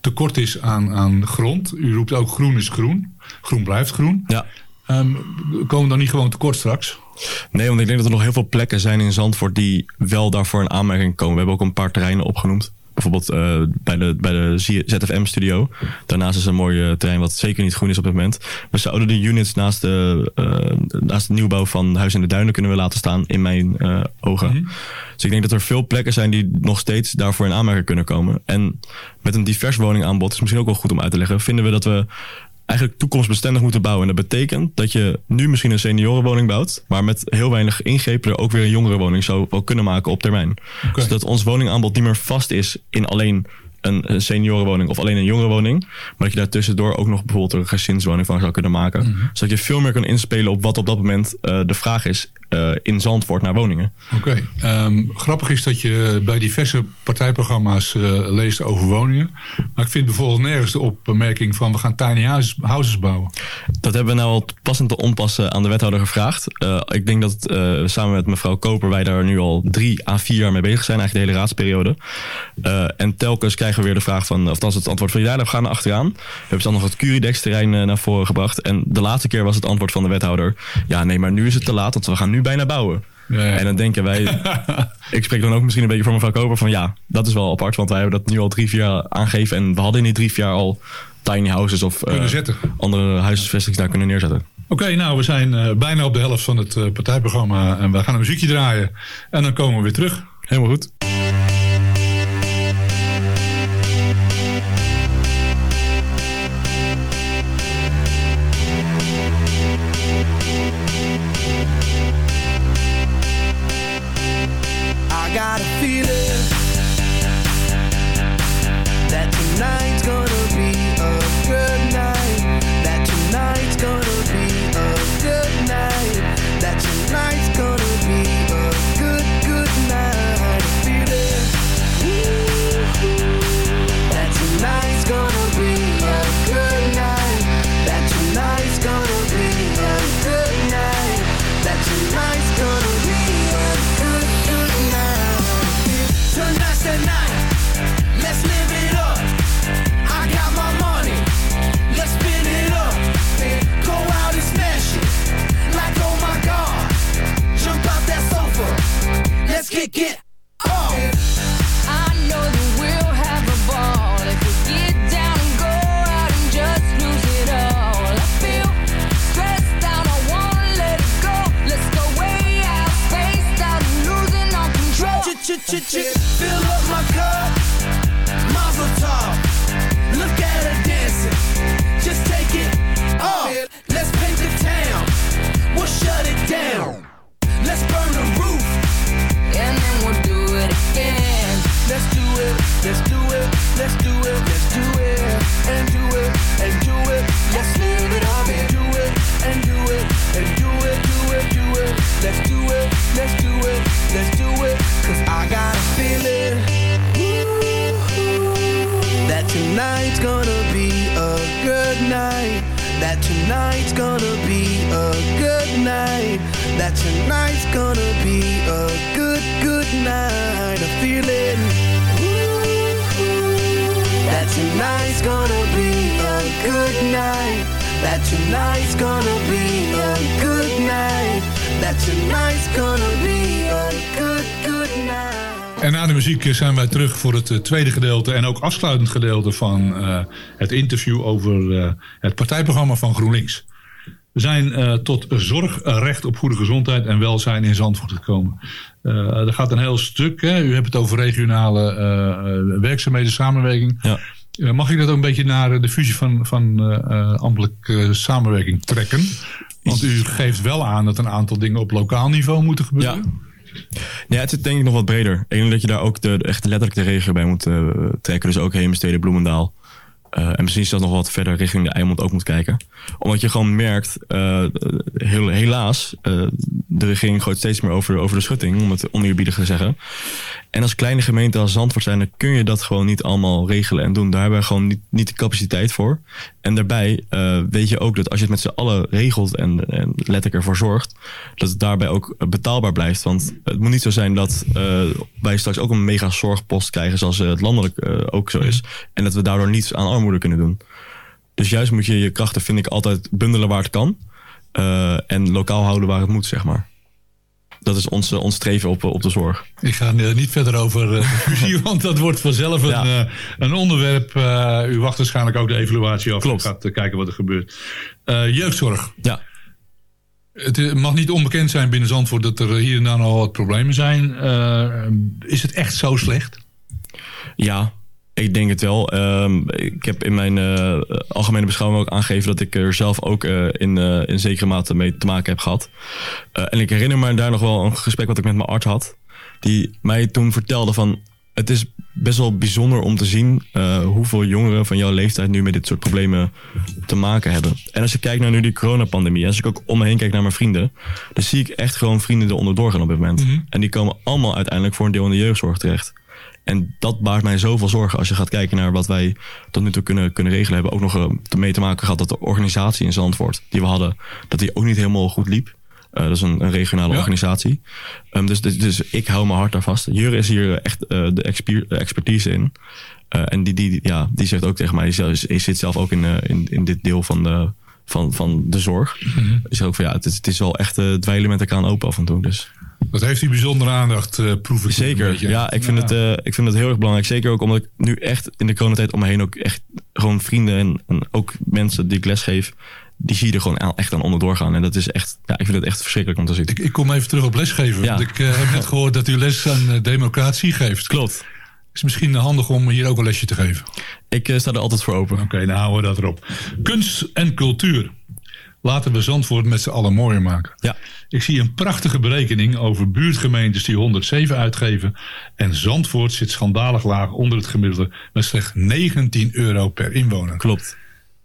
tekort is aan, aan grond. U roept ook groen is groen. Groen blijft groen. Ja. Ehm, komen we dan niet gewoon tekort straks? Nee, want ik denk dat er nog heel veel plekken zijn in Zandvoort die wel daarvoor in aanmerking komen. We hebben ook een paar terreinen opgenoemd. Bijvoorbeeld eh, bij de, bij de ZFM-studio. Daarnaast is een mooi eh, terrein wat zeker niet groen is op het moment. We zouden de units naast de, eh, naast de nieuwbouw van Huis in de Duinen kunnen we laten staan, in mijn eh, ogen. Dus ik denk dat er veel plekken zijn die nog steeds daarvoor in aanmerking kunnen komen. En met een divers woningaanbod is misschien ook wel goed om uit te leggen. Vinden we dat we eigenlijk toekomstbestendig moeten bouwen. En dat betekent dat je nu misschien een seniorenwoning bouwt, maar met heel weinig ingrepen er ook weer een jongerenwoning zou wel kunnen maken op termijn. Oké. Zodat ons woningaanbod niet meer vast is in alleen een, seniorenwoning of alleen een jongerenwoning, maar dat je daar tussendoor ook nog bijvoorbeeld een gezinswoning van zou kunnen maken. Zodat je veel meer kan inspelen op wat op dat moment eh, de vraag is eh, in Zandvoort naar woningen. Oké. Ehm, grappig is dat je bij diverse partijprogramma's eh, leest over woningen. Maar ik vind bijvoorbeeld nergens de opmerking van we gaan tiny houses, houses bouwen. Dat hebben we nou al passend te onpassen aan de wethouder gevraagd. Eh, ik denk dat eh, samen met mevrouw Koper wij daar nu al drie à vier jaar mee bezig zijn, eigenlijk de hele raadsperiode. Eh, en telkens krijgen we weer de vraag van, of althans het antwoord van ja, daar gaan we achteraan. We hebben dan nog het Curidex-terrein eh, naar voren gebracht. En de laatste keer was het antwoord van de wethouder, ja nee, maar nu is het te laat, want we gaan nu bijna bouwen. Ja, ja. En dan denken wij, ik spreek dan ook misschien een beetje voor mevrouw Koper van ja, dat is wel apart, want wij hebben dat nu al drie, vier jaar aangegeven. En we hadden in die drie, vier jaar al tiny houses of eh, andere huisvesting's daar kunnen neerzetten. Oké, nou we zijn eh, bijna op de helft van het eh, partijprogramma. En we gaan een muziekje draaien. En dan komen we weer terug. Helemaal goed. Het eh, tweede gedeelte en ook afsluitend gedeelte van eh, het interview over eh, het partijprogramma van GroenLinks. We zijn tot zorgrecht op goede gezondheid en welzijn in Zandvoort gekomen. Eh er gaat een heel stuk. Hè? U hebt het over regionale eh, werkzaamheden, samenwerking. Ja. Mag ik dat ook een beetje naar de fusie van, van ambtelijke samenwerking trekken? Want u geeft wel aan dat een aantal dingen op lokaal niveau moeten gebeuren. Ja, het zit denk ik nog wat breder. Denk dat je daar ook de, echt letterlijk de regio bij moet eh, trekken. Dus ook Heemstede, Bloemendaal. Eh, en misschien zelfs nog wat verder richting de Eimond ook moet kijken. Omdat je gewoon merkt, eh, helaas, de regering gooit steeds meer over, over de schutting, om het oneerbiedig te zeggen. En als kleine gemeente als Zandvoort zijn, dan kun je dat gewoon niet allemaal regelen en doen. Daar hebben we gewoon niet, niet de capaciteit voor. En daarbij eh, weet je ook dat als je het met z'n allen regelt en, en letterlijk ervoor zorgt, dat het daarbij ook eh, betaalbaar blijft. Want het moet niet zo zijn dat eh, wij straks ook een mega zorgpost krijgen, zoals het landelijk ook zo is. En dat we daardoor niets aan armoede kunnen doen. Dus juist moet je je krachten, vind ik, altijd bundelen waar het kan. en lokaal houden waar het moet, zeg maar. Dat is ons, eh, ons streven op, op de zorg. Ik ga er niet verder over eh, fusie, want dat wordt vanzelf een, eh, een onderwerp. Eh, u wacht waarschijnlijk ook de evaluatie af. Klopt. gaat eh, kijken wat er gebeurt. Eh, jeugdzorg. Ja. Het eh, mag niet onbekend zijn binnen Zandvoort dat er hier en daar al wat problemen zijn. Eh, is het echt zo slecht? Ja, ik denk het wel. Ehm, ik heb in mijn eh, algemene beschouwing ook aangegeven dat ik er zelf ook eh, in, eh, in zekere mate mee te maken heb gehad. Eh, en ik herinner me daar nog wel een gesprek wat ik met mijn arts had. Die mij toen vertelde van het is best wel bijzonder om te zien hoeveel jongeren van jouw leeftijd nu met dit soort problemen te maken hebben. En als je kijkt naar nu die coronapandemie, als ik ook om me heen kijk naar mijn vrienden, dan zie ik echt gewoon vrienden eronder doorgaan op dit moment. En die komen allemaal uiteindelijk voor een deel in de jeugdzorg terecht. En dat baart mij zoveel zorgen als je gaat kijken naar wat wij tot nu toe kunnen, kunnen regelen. We hebben ook nog eh, mee te maken gehad dat de organisatie in Zandvoort die we hadden, dat die ook niet helemaal goed liep. Eh, dat is een, een regionale Ja. organisatie. Ehm, dus, dus, dus ik hou mijn hart daar vast. Jure is hier echt eh, de exper- de expertise in. En die, die, ja, die zegt ook tegen mij, die zit zelf ook in, in, in dit deel van de, van, van de zorg. Zegt ook van ja, het is, het is wel echt dweilen met kraan open af en toe. Dus. Dat heeft u bijzondere aandacht, eh proef ik. Zeker. Ja, ik vind, Het, eh, ik vind het heel erg belangrijk. Zeker ook omdat ik nu echt in de coronatijd om me heen ook echt gewoon vrienden en, en ook mensen die ik lesgeef, die zie je er gewoon echt aan onderdoor gaan. En dat is echt, ja, ik vind het echt verschrikkelijk om te zien. Ik, ik kom even terug op lesgeven. Ja. Want ik eh, heb net gehoord dat u les aan democratie geeft. Klopt. Is misschien handig om hier ook een lesje te geven. Ik sta er altijd voor open. Oké, nou houden we dat erop. Kunst en cultuur. Laten we Zandvoort met z'n allen mooier maken. Ja. Ik zie een prachtige berekening over buurtgemeentes die 107 uitgeven. En Zandvoort zit schandalig laag onder het gemiddelde met slechts 19 euro per inwoner. Klopt.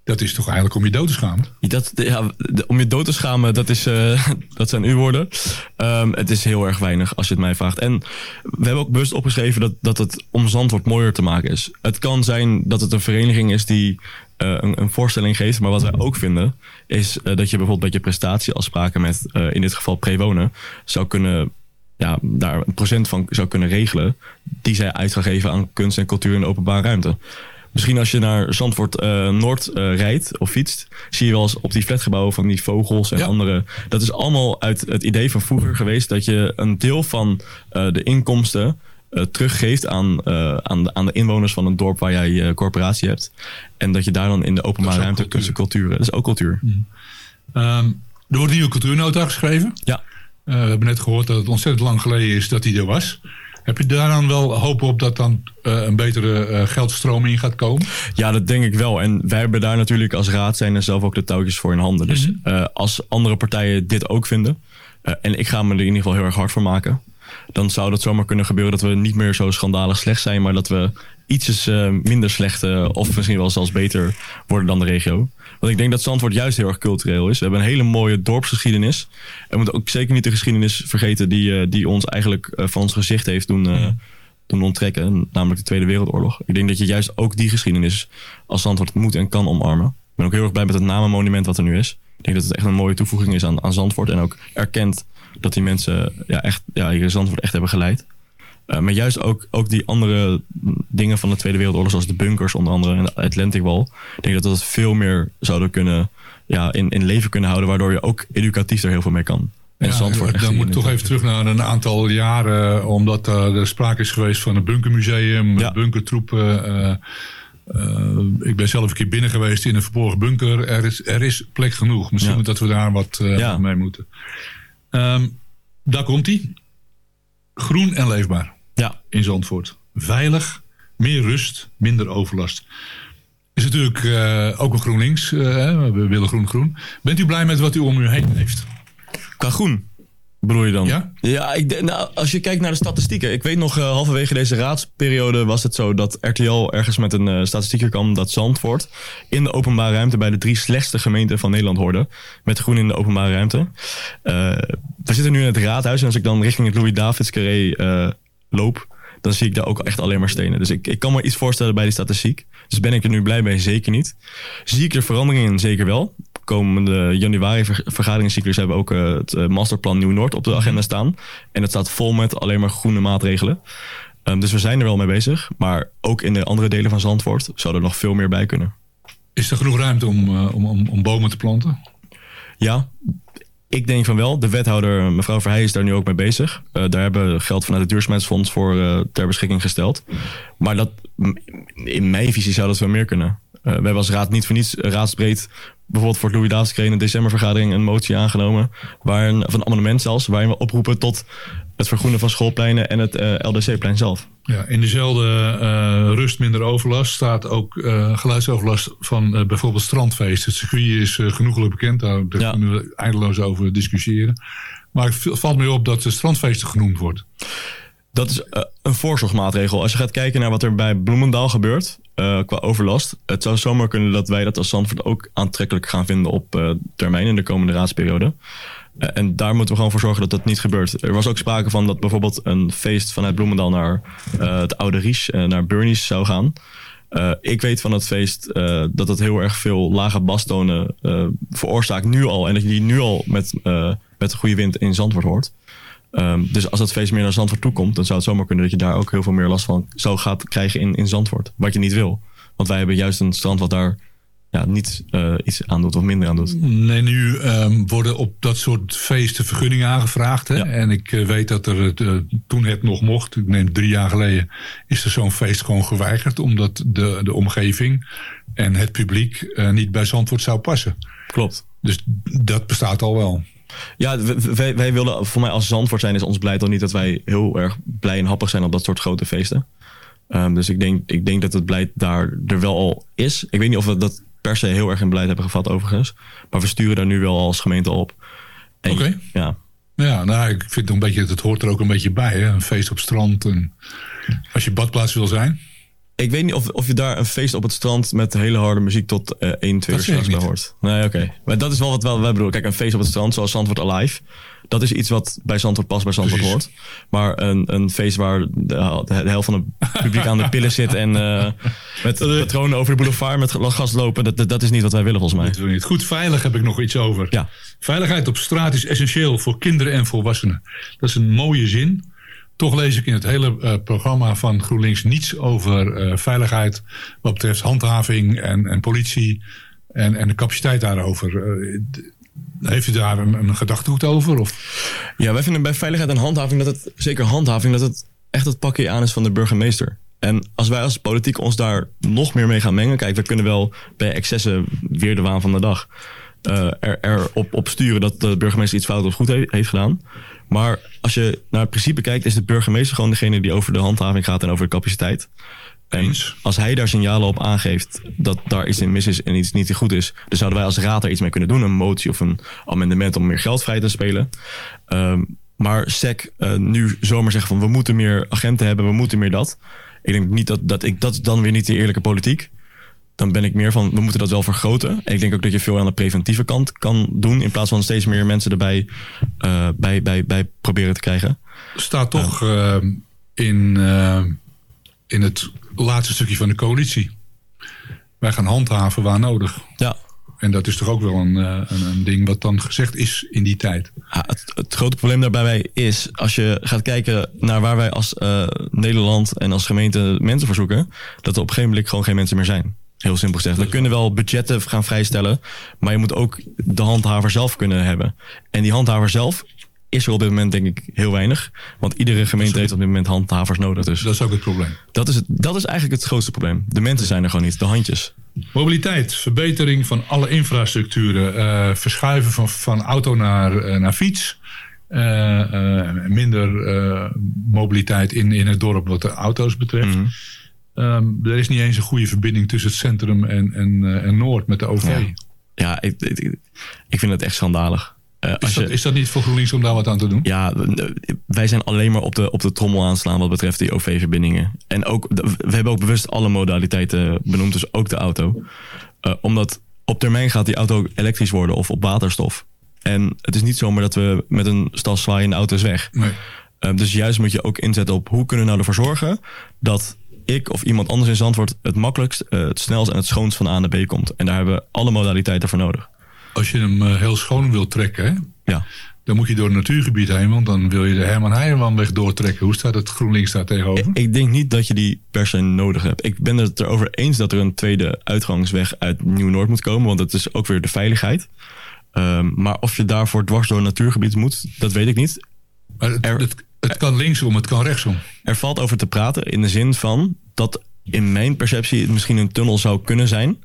Dat is toch eigenlijk om je dood te schamen? Dat, ja, om je dood te schamen, dat, is, eh, dat zijn uw woorden. Ehm, het is heel erg weinig als je het mij vraagt. En we hebben ook bewust opgeschreven dat, dat het om Zandvoort mooier te maken is. Het kan zijn dat het een vereniging is die eh, een, een voorstelling geeft. Maar wat wij ook vinden, is eh, dat je bijvoorbeeld met je prestatieafspraken met, in dit geval prewonen, zou kunnen ja, daar een procent van zou kunnen regelen. die zij uit gaan geven aan kunst en cultuur in de openbare ruimte. Misschien als je naar Zandvoort eh, Noord eh, rijdt of fietst, zie je wel eens op die flatgebouwen van die vogels en andere. Dat is allemaal uit het idee van vroeger geweest dat je een deel van eh, de inkomsten teruggeeft aan, aan, de, aan de inwoners van een dorp waar jij je corporatie hebt. En dat je daar dan in de openbare ruimte kunst en cultuur. Dat is ook cultuur. Ehm, er wordt een nieuwe cultuurnota geschreven. Ja. We hebben net gehoord dat het ontzettend lang geleden is dat die er was. Heb je daar dan wel hoop op dat dan eh, een betere eh, geldstroom in gaat komen? Ja, dat denk ik wel. En wij hebben daar natuurlijk als raad zijn er zelf ook de touwtjes voor in handen. Dus eh, als andere partijen dit ook vinden, en ik ga me er in ieder geval heel erg hard voor maken, dan zou dat zomaar kunnen gebeuren dat we niet meer zo schandalig slecht zijn, maar dat we ietsjes minder slecht of misschien wel zelfs beter worden dan de regio. Want ik denk dat Zandvoort juist heel erg cultureel is. We hebben een hele mooie dorpsgeschiedenis. En we moeten ook zeker niet de geschiedenis vergeten die, eh, die ons eigenlijk eh, van ons gezicht heeft doen, eh, doen onttrekken. Namelijk de Tweede Wereldoorlog. Ik denk dat je juist ook die geschiedenis als Zandvoort moet en kan omarmen. Ik ben ook heel erg blij met het namenmonument wat er nu is. Ik denk dat het echt een mooie toevoeging is aan, aan Zandvoort. En ook erkent dat die mensen ja, echt, ja, hier in Zandvoort echt hebben geleid. Eh, maar juist ook, ook die andere dingen van de Tweede Wereldoorlog, zoals de bunkers onder andere en de Atlantic Wall. Ik denk dat dat veel meer zouden kunnen ja, in, in leven kunnen houden, waardoor je ook educatief er heel veel mee kan. En Ja, Zandvoort dan moet ik toch even terug naar een aantal jaren, omdat uh, er sprake is geweest van een bunkermuseum, bunkertroepen. Uh, Eh, ik ben zelf een keer binnen geweest in een verborgen bunker. Er is, er is plek genoeg. Misschien Ja. dat we daar wat eh, mee moeten. Ehm, daar komt hij. Groen en leefbaar. Ja. In Zandvoort. Veilig, meer rust, minder overlast. Is natuurlijk eh, ook een GroenLinks. eh, we willen groen-groen. Bent u blij met wat u om u heen heeft? Qua groen bedoel je dan? Ja? Ja, ik, nou, als je kijkt naar de statistieken. Ik weet nog, eh, halverwege deze raadsperiode was het zo dat RTL ergens met een eh statistieker kwam dat Zandvoort in de openbare ruimte bij de drie slechtste gemeenten van Nederland hoorde. Met groen in de openbare ruimte. We zitten nu in het raadhuis en als ik dan richting het Louis-Davids carré eh, loop, dan zie ik daar ook echt alleen maar stenen. Dus ik, ik kan me iets voorstellen bij die statistiek. Dus ben ik er nu blij mee? Zeker niet. Zie ik er veranderingen in? Zeker wel. Komende januari ver- vergaderingscyclus hebben we ook eh, het eh, masterplan Nieuw-Noord op de agenda staan. En dat staat vol met alleen maar groene maatregelen. Ehm, dus we zijn er wel mee bezig. Maar ook in de andere delen van Zandvoort zou er nog veel meer bij kunnen. Is er genoeg ruimte om, eh, om, om, om bomen te planten? Ja, ik denk van wel. De wethouder, mevrouw Verheij, is daar nu ook mee bezig. Eh, daar hebben we geld vanuit het Duurzaamheidsfonds voor eh, ter beschikking gesteld. Maar dat, in mijn visie zou dat veel meer kunnen. Eh, we hebben als raad niet voor niets raadsbreed... bijvoorbeeld voor het Louis Davids in de decembervergadering... een motie aangenomen, waarin, of een amendement zelfs... waarin we oproepen tot het vergroenen van schoolpleinen... en het eh, LDC-plein zelf. Ja, in dezelfde eh, rust, minder overlast staat ook eh, geluidsoverlast van bijvoorbeeld strandfeest. Het circuit is genoeglijk bekend, daar, daar kunnen we eindeloos over discussiëren. Maar het valt mij op dat de strandfeesten genoemd wordt. Dat is eh, een voorzorgsmaatregel. Als je gaat kijken naar wat er bij Bloemendaal gebeurt eh, qua overlast. Het zou zomaar kunnen dat wij dat als Zandvoort ook aantrekkelijk gaan vinden op eh, termijn in de komende raadsperiode. En daar moeten we gewoon voor zorgen dat dat niet gebeurt. Er was ook sprake van dat bijvoorbeeld een feest vanuit Bloemendaal naar het Oude Ries, naar Burnies zou gaan. Ik weet van het feest dat het heel erg veel lage bastonen veroorzaakt nu al. En dat je die nu al met, met goede wind in Zandvoort hoort. Ehm, dus als dat feest meer naar Zandvoort toe komt, dan zou het zomaar kunnen dat je daar ook heel veel meer last van zou gaat krijgen in, in Zandvoort. Wat je niet wil. Want wij hebben juist een strand wat daar ja, niet eh, iets aan doet of minder aan doet. Nee, nu ehm, worden op dat soort feesten vergunningen aangevraagd. Hè? En ik eh, weet dat er eh, toen het nog mocht, ik neem drie jaar geleden, is er zo'n feest gewoon geweigerd. Omdat de, de omgeving en het publiek niet bij Zandvoort zou passen. Klopt. Dus dat bestaat al wel. Ja, wij, wij willen, voor mij als Zandvoort zijn, is ons beleid al niet dat wij heel erg blij en happig zijn op dat soort grote feesten. Ehm, dus ik denk, ik denk dat het beleid daar er wel al is. Ik weet niet of we dat per se heel erg in beleid hebben gevat overigens. Maar we sturen daar nu wel als gemeente op. Oké. Ja. Ja, nou, ik vind een beetje, het hoort er ook een beetje bij. Hè? Een feest op strand. En als je badplaats wil zijn. Ik weet niet of, of je daar een feest op het strand met hele harde muziek tot eh 1, 2 uur s'nachts bij hoort. Nee, oké. Maar dat is wel wat wel- wij bedoelen. Kijk, een feest op het strand zoals Zandvoort Alive. Dat is iets wat bij Zandvoort past, bij Zandvoort hoort. Maar een, een feest waar de, helft van het publiek aan de pillen zit en eh, met patronen over de boulevard met gas lopen, dat, dat, dat is niet wat wij willen volgens mij. Dat wil niet. Goed, veilig heb ik nog iets over. Ja. Veiligheid op straat is essentieel voor kinderen en volwassenen. Dat is een mooie zin. Toch lees ik in het hele eh, programma van GroenLinks niets over eh, veiligheid. Wat betreft handhaving en, en politie en, en de capaciteit daarover. Eh, heeft u daar een, een gedachtegoed over? Of? Ja, wij vinden bij veiligheid en handhaving dat het, zeker handhaving, dat het echt het pakje aan is van de burgemeester. En als wij als politiek ons daar nog meer mee gaan mengen, kijk, we kunnen wel bij excessen weer de waan van de dag eh, er, op, op sturen dat de burgemeester iets fout of goed he- heeft gedaan. Maar als je naar het principe kijkt, is de burgemeester gewoon degene die over de handhaving gaat en over de capaciteit. En als hij daar signalen op aangeeft dat daar iets in mis is en iets niet goed is, dan zouden wij als raad er iets mee kunnen doen. Een motie of een amendement om meer geld vrij te spelen. Ehm, maar SEC eh, nu zomaar zeggen van we moeten meer agenten hebben, we moeten meer dat. Ik denk niet dat, dat ik dat is dan weer niet de eerlijke politiek. Dan ben ik meer van we moeten dat wel vergroten. En ik denk ook dat je veel aan de preventieve kant kan doen. In plaats van steeds meer mensen erbij eh, bij, bij, bij proberen te krijgen. Staat toch eh, in, eh, in het laatste stukje van de coalitie. Wij gaan handhaven waar nodig. Ja. En dat is toch ook wel een, een, een ding wat dan gezegd is in die tijd. Ja, het, het grote probleem daarbij is, als je gaat kijken naar waar wij als Nederland en als gemeente mensen verzoeken, dat er op een gegeven moment gewoon geen mensen meer zijn. Heel simpel gezegd. We kunnen wel budgetten gaan vrijstellen, maar je moet ook de handhaver zelf kunnen hebben. En die handhaver zelf is er op dit moment denk ik heel weinig. Want iedere gemeente heeft op dit moment handhavers nodig. Dus Dat is ook het probleem. dat is, het, dat is eigenlijk het grootste probleem. De mensen zijn er gewoon niet, de handjes. Mobiliteit, verbetering van alle infrastructuren. eh, verschuiven van, van auto naar, eh, naar fiets. eh, eh, minder eh, mobiliteit in, in het dorp wat de auto's betreft. Mhm. Ehm, er is niet eens een goede verbinding tussen het centrum en, en, eh, en Noord met de OV. Ja. Ja, ik, ik, ik vind het echt schandalig. Eh, Is, als dat, je- is dat niet voor GroenLinks om daar wat aan te doen? Ja, wij zijn alleen maar op de, op de trommel aanslaan wat betreft die OV-verbindingen. En ook, we hebben ook bewust alle modaliteiten benoemd, dus ook de auto. Eh, omdat op termijn gaat die auto elektrisch worden of op waterstof. En het is niet zomaar dat we met een stas zwaaiende auto's weg. Nee. Eh, dus juist moet je ook inzetten op hoe kunnen we nou ervoor zorgen dat ik of iemand anders in Zandvoort het makkelijkst, eh, het snelst en het schoonst van A naar B komt. En daar hebben we alle modaliteiten voor nodig. Als je hem eh, heel schoon wilt trekken, hè, Ja. dan moet je door het natuurgebied heen. Want dan wil je de Herman Heijermanweg doortrekken. Hoe staat het GroenLinks daar tegenover? Ik denk niet dat je die per se nodig hebt. Ik ben het erover eens dat er een tweede uitgangsweg uit Nieuw-Noord moet komen. Want dat is ook weer de veiligheid. Ehm, maar of je daarvoor dwars door een natuurgebied moet, dat weet ik niet. Maar het, het, het kan linksom, het kan rechtsom. Er valt over te praten in de zin van dat in mijn perceptie het misschien een tunnel zou kunnen zijn.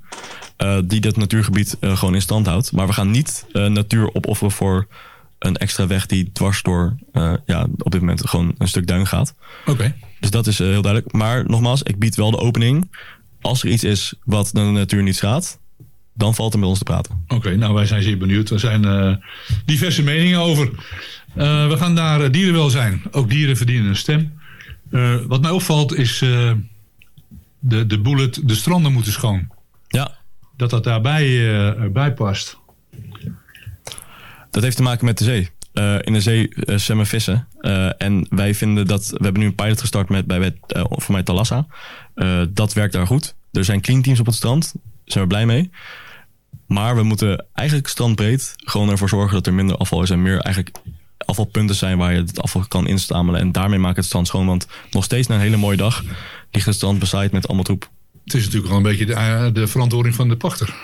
eh, die dat natuurgebied eh, gewoon in stand houdt. Maar we gaan niet eh, natuur opofferen voor een extra weg die dwars door ja, op dit moment gewoon een stuk duin gaat. Oké. Dus dat is heel duidelijk. Maar nogmaals, ik bied wel de opening. Als er iets is wat de natuur niet schaadt, dan valt er met ons te praten. Oké, nou wij zijn zeer benieuwd. Er zijn diverse meningen over. Eh, we gaan naar uh, dierenwelzijn. Ook dieren verdienen een stem. Eh, wat mij opvalt is eh, de, de bullet, de stranden moeten schoon. Ja. Dat dat daarbij eh, bij past. Dat heeft te maken met de zee. Eh, in de zee eh, zwemmen vissen. Eh, en wij vinden dat... We hebben nu een pilot gestart met, bij wet, eh, voor mij Talassa. Eh, dat werkt daar goed. Er zijn clean teams op het strand. Daar zijn we blij mee. Maar we moeten eigenlijk strandbreed gewoon ervoor zorgen dat er minder afval is. En meer eigenlijk afvalpunten zijn waar je het afval kan instamelen. En daarmee maak het strand schoon. Want nog steeds na een hele mooie dag ligt het strand bezaaid met allemaal troep. Het is natuurlijk wel een beetje de, eh, de verantwoording van de pachter.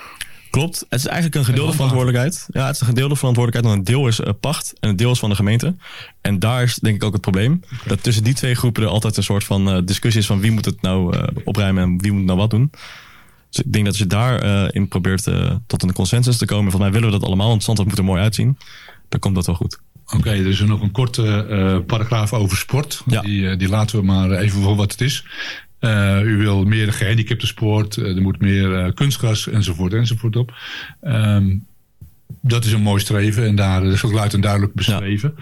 Klopt. Het is eigenlijk een gedeelde verantwoordelijkheid. Ja, het is een gedeelde verantwoordelijkheid. Want een deel is eh, pacht en een deel is van de gemeente. En daar is denk ik ook het probleem. Dat tussen die twee groepen er altijd een soort van eh, discussie is van wie moet het nou opruimen en wie moet nou wat doen. Dus ik denk dat als je daarin in probeert tot een consensus te komen. Volgens mij willen we dat allemaal, want Zandvoort moet er mooi uitzien. Dan komt dat wel goed. Oké, er is nog een korte eh, paragraaf over sport. Die, eh, die laten we maar even voor wat het is. Eh, u wil meer gehandicapte sport, er moet meer kunstgras enzovoort enzovoort op. Ehm, dat is een mooi streven en daar is ook luid en duidelijk beschreven.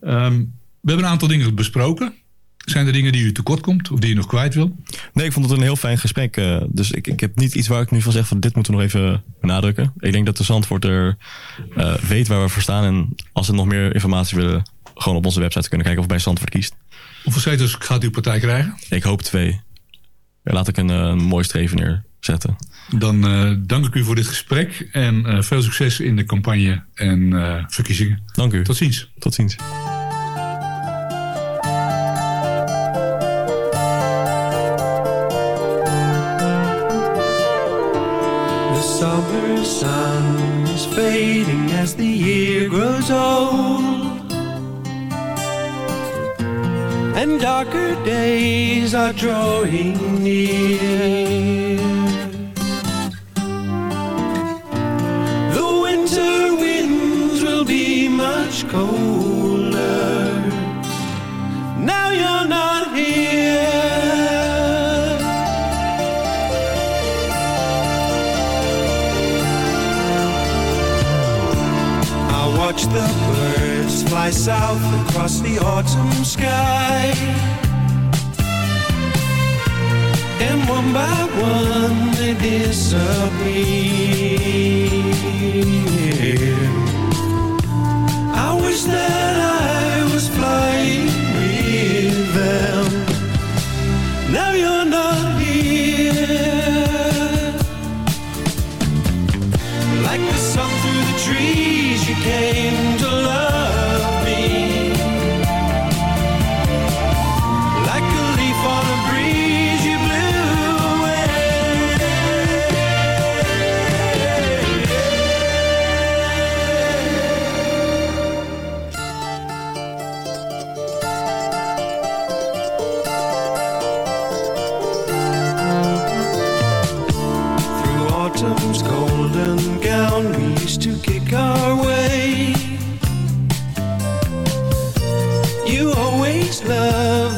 Ehm, we hebben een aantal dingen besproken. Zijn er dingen die u tekort komt of die u nog kwijt wil? Nee, ik vond het een heel fijn gesprek. eh, dus ik, ik heb niet iets waar ik nu van zeg van dit moeten we nog even benadrukken. Ik denk dat de Zandvoorter eh weet waar we voor staan. En als ze nog meer informatie willen, gewoon op onze website kunnen kijken of bij Zandvoort kiest. Hoeveel zetels gaat uw partij krijgen? Ik hoop twee. Ja, laat ik een, eh, een mooi streven neerzetten. Dan dank ik u voor dit gesprek en veel succes in de campagne en verkiezingen. Dank u. Tot ziens. Tot ziens. Sun is fading as the year grows old. And darker days are drawing near. Autumn sky. And one by one they disappear.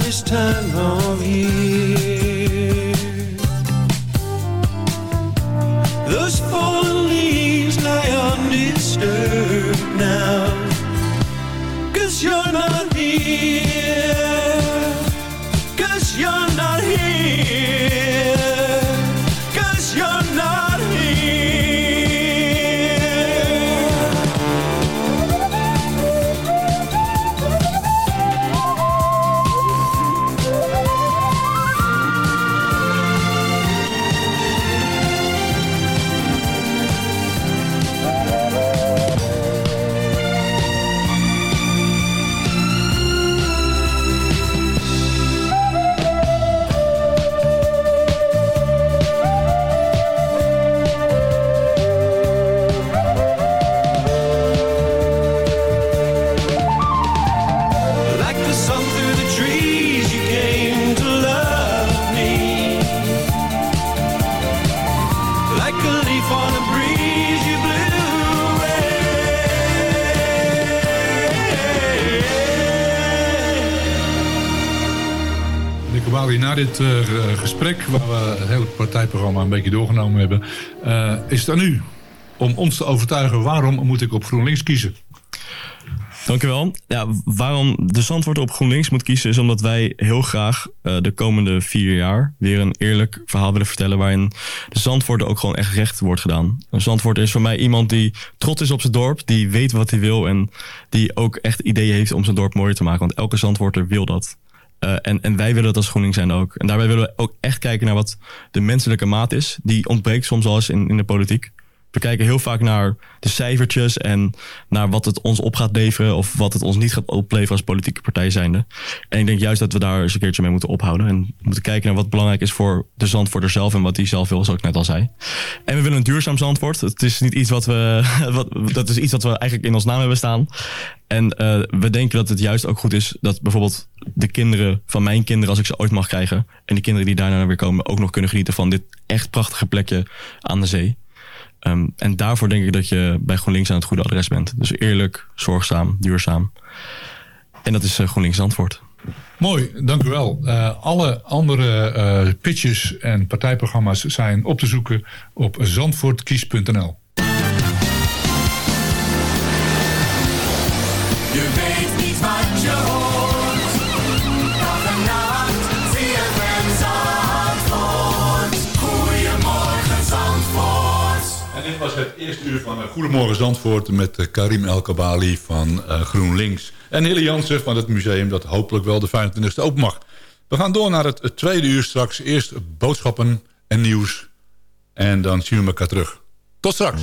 This time of year. Dit eh, gesprek, waar we het hele partijprogramma een beetje doorgenomen hebben, eh, is het aan u om ons te overtuigen waarom moet ik op GroenLinks kiezen? Dank u wel. Ja, waarom de Zandvoort op GroenLinks moet kiezen... is omdat wij heel graag eh, de komende vier jaar... weer een eerlijk verhaal willen vertellen... waarin de Zandvoort ook gewoon echt recht wordt gedaan. Een Zandvoort is voor mij iemand die trots is op zijn dorp... die weet wat hij wil en die ook echt ideeën heeft... om zijn dorp mooier te maken. Want elke Zandvoorter wil dat. Eh, en, en wij willen dat als GroenLinks zijn ook. En daarbij willen we ook echt kijken naar wat de menselijke maat is. Die ontbreekt soms al eens in, in de politiek. We kijken heel vaak naar de cijfertjes en naar wat het ons op gaat leveren of wat het ons niet gaat opleveren als politieke partij zijnde. En ik denk juist dat we daar eens een keertje mee moeten ophouden en moeten kijken naar wat belangrijk is voor de Zandvoorter zelf en wat die zelf wil, zoals ik net al zei. En we willen een duurzaam Zandvoort. Het is niet iets wat we, wat, dat is iets wat we eigenlijk in ons naam hebben staan. En eh, we denken dat het juist ook goed is dat bijvoorbeeld de kinderen van mijn kinderen, als ik ze ooit mag krijgen, en de kinderen die daarna weer komen, ook nog kunnen genieten van dit echt prachtige plekje aan de zee. Ehm, en daarvoor denk ik dat je bij GroenLinks aan het goede adres bent. Dus eerlijk, zorgzaam, duurzaam. En dat is eh, GroenLinks antwoord. Mooi, dank u wel. Eh, alle andere eh, pitches en partijprogramma's zijn op te zoeken op zandvoortkies.nl. Je weet eerste uur van eh, Goedemorgen Zandvoort met eh, Karim El Kabali van eh, GroenLinks. En Hille Jansen van het museum dat hopelijk wel de 25e open mag. We gaan door naar het, het tweede uur straks. Eerst boodschappen en nieuws. En dan zien we elkaar terug. Tot straks.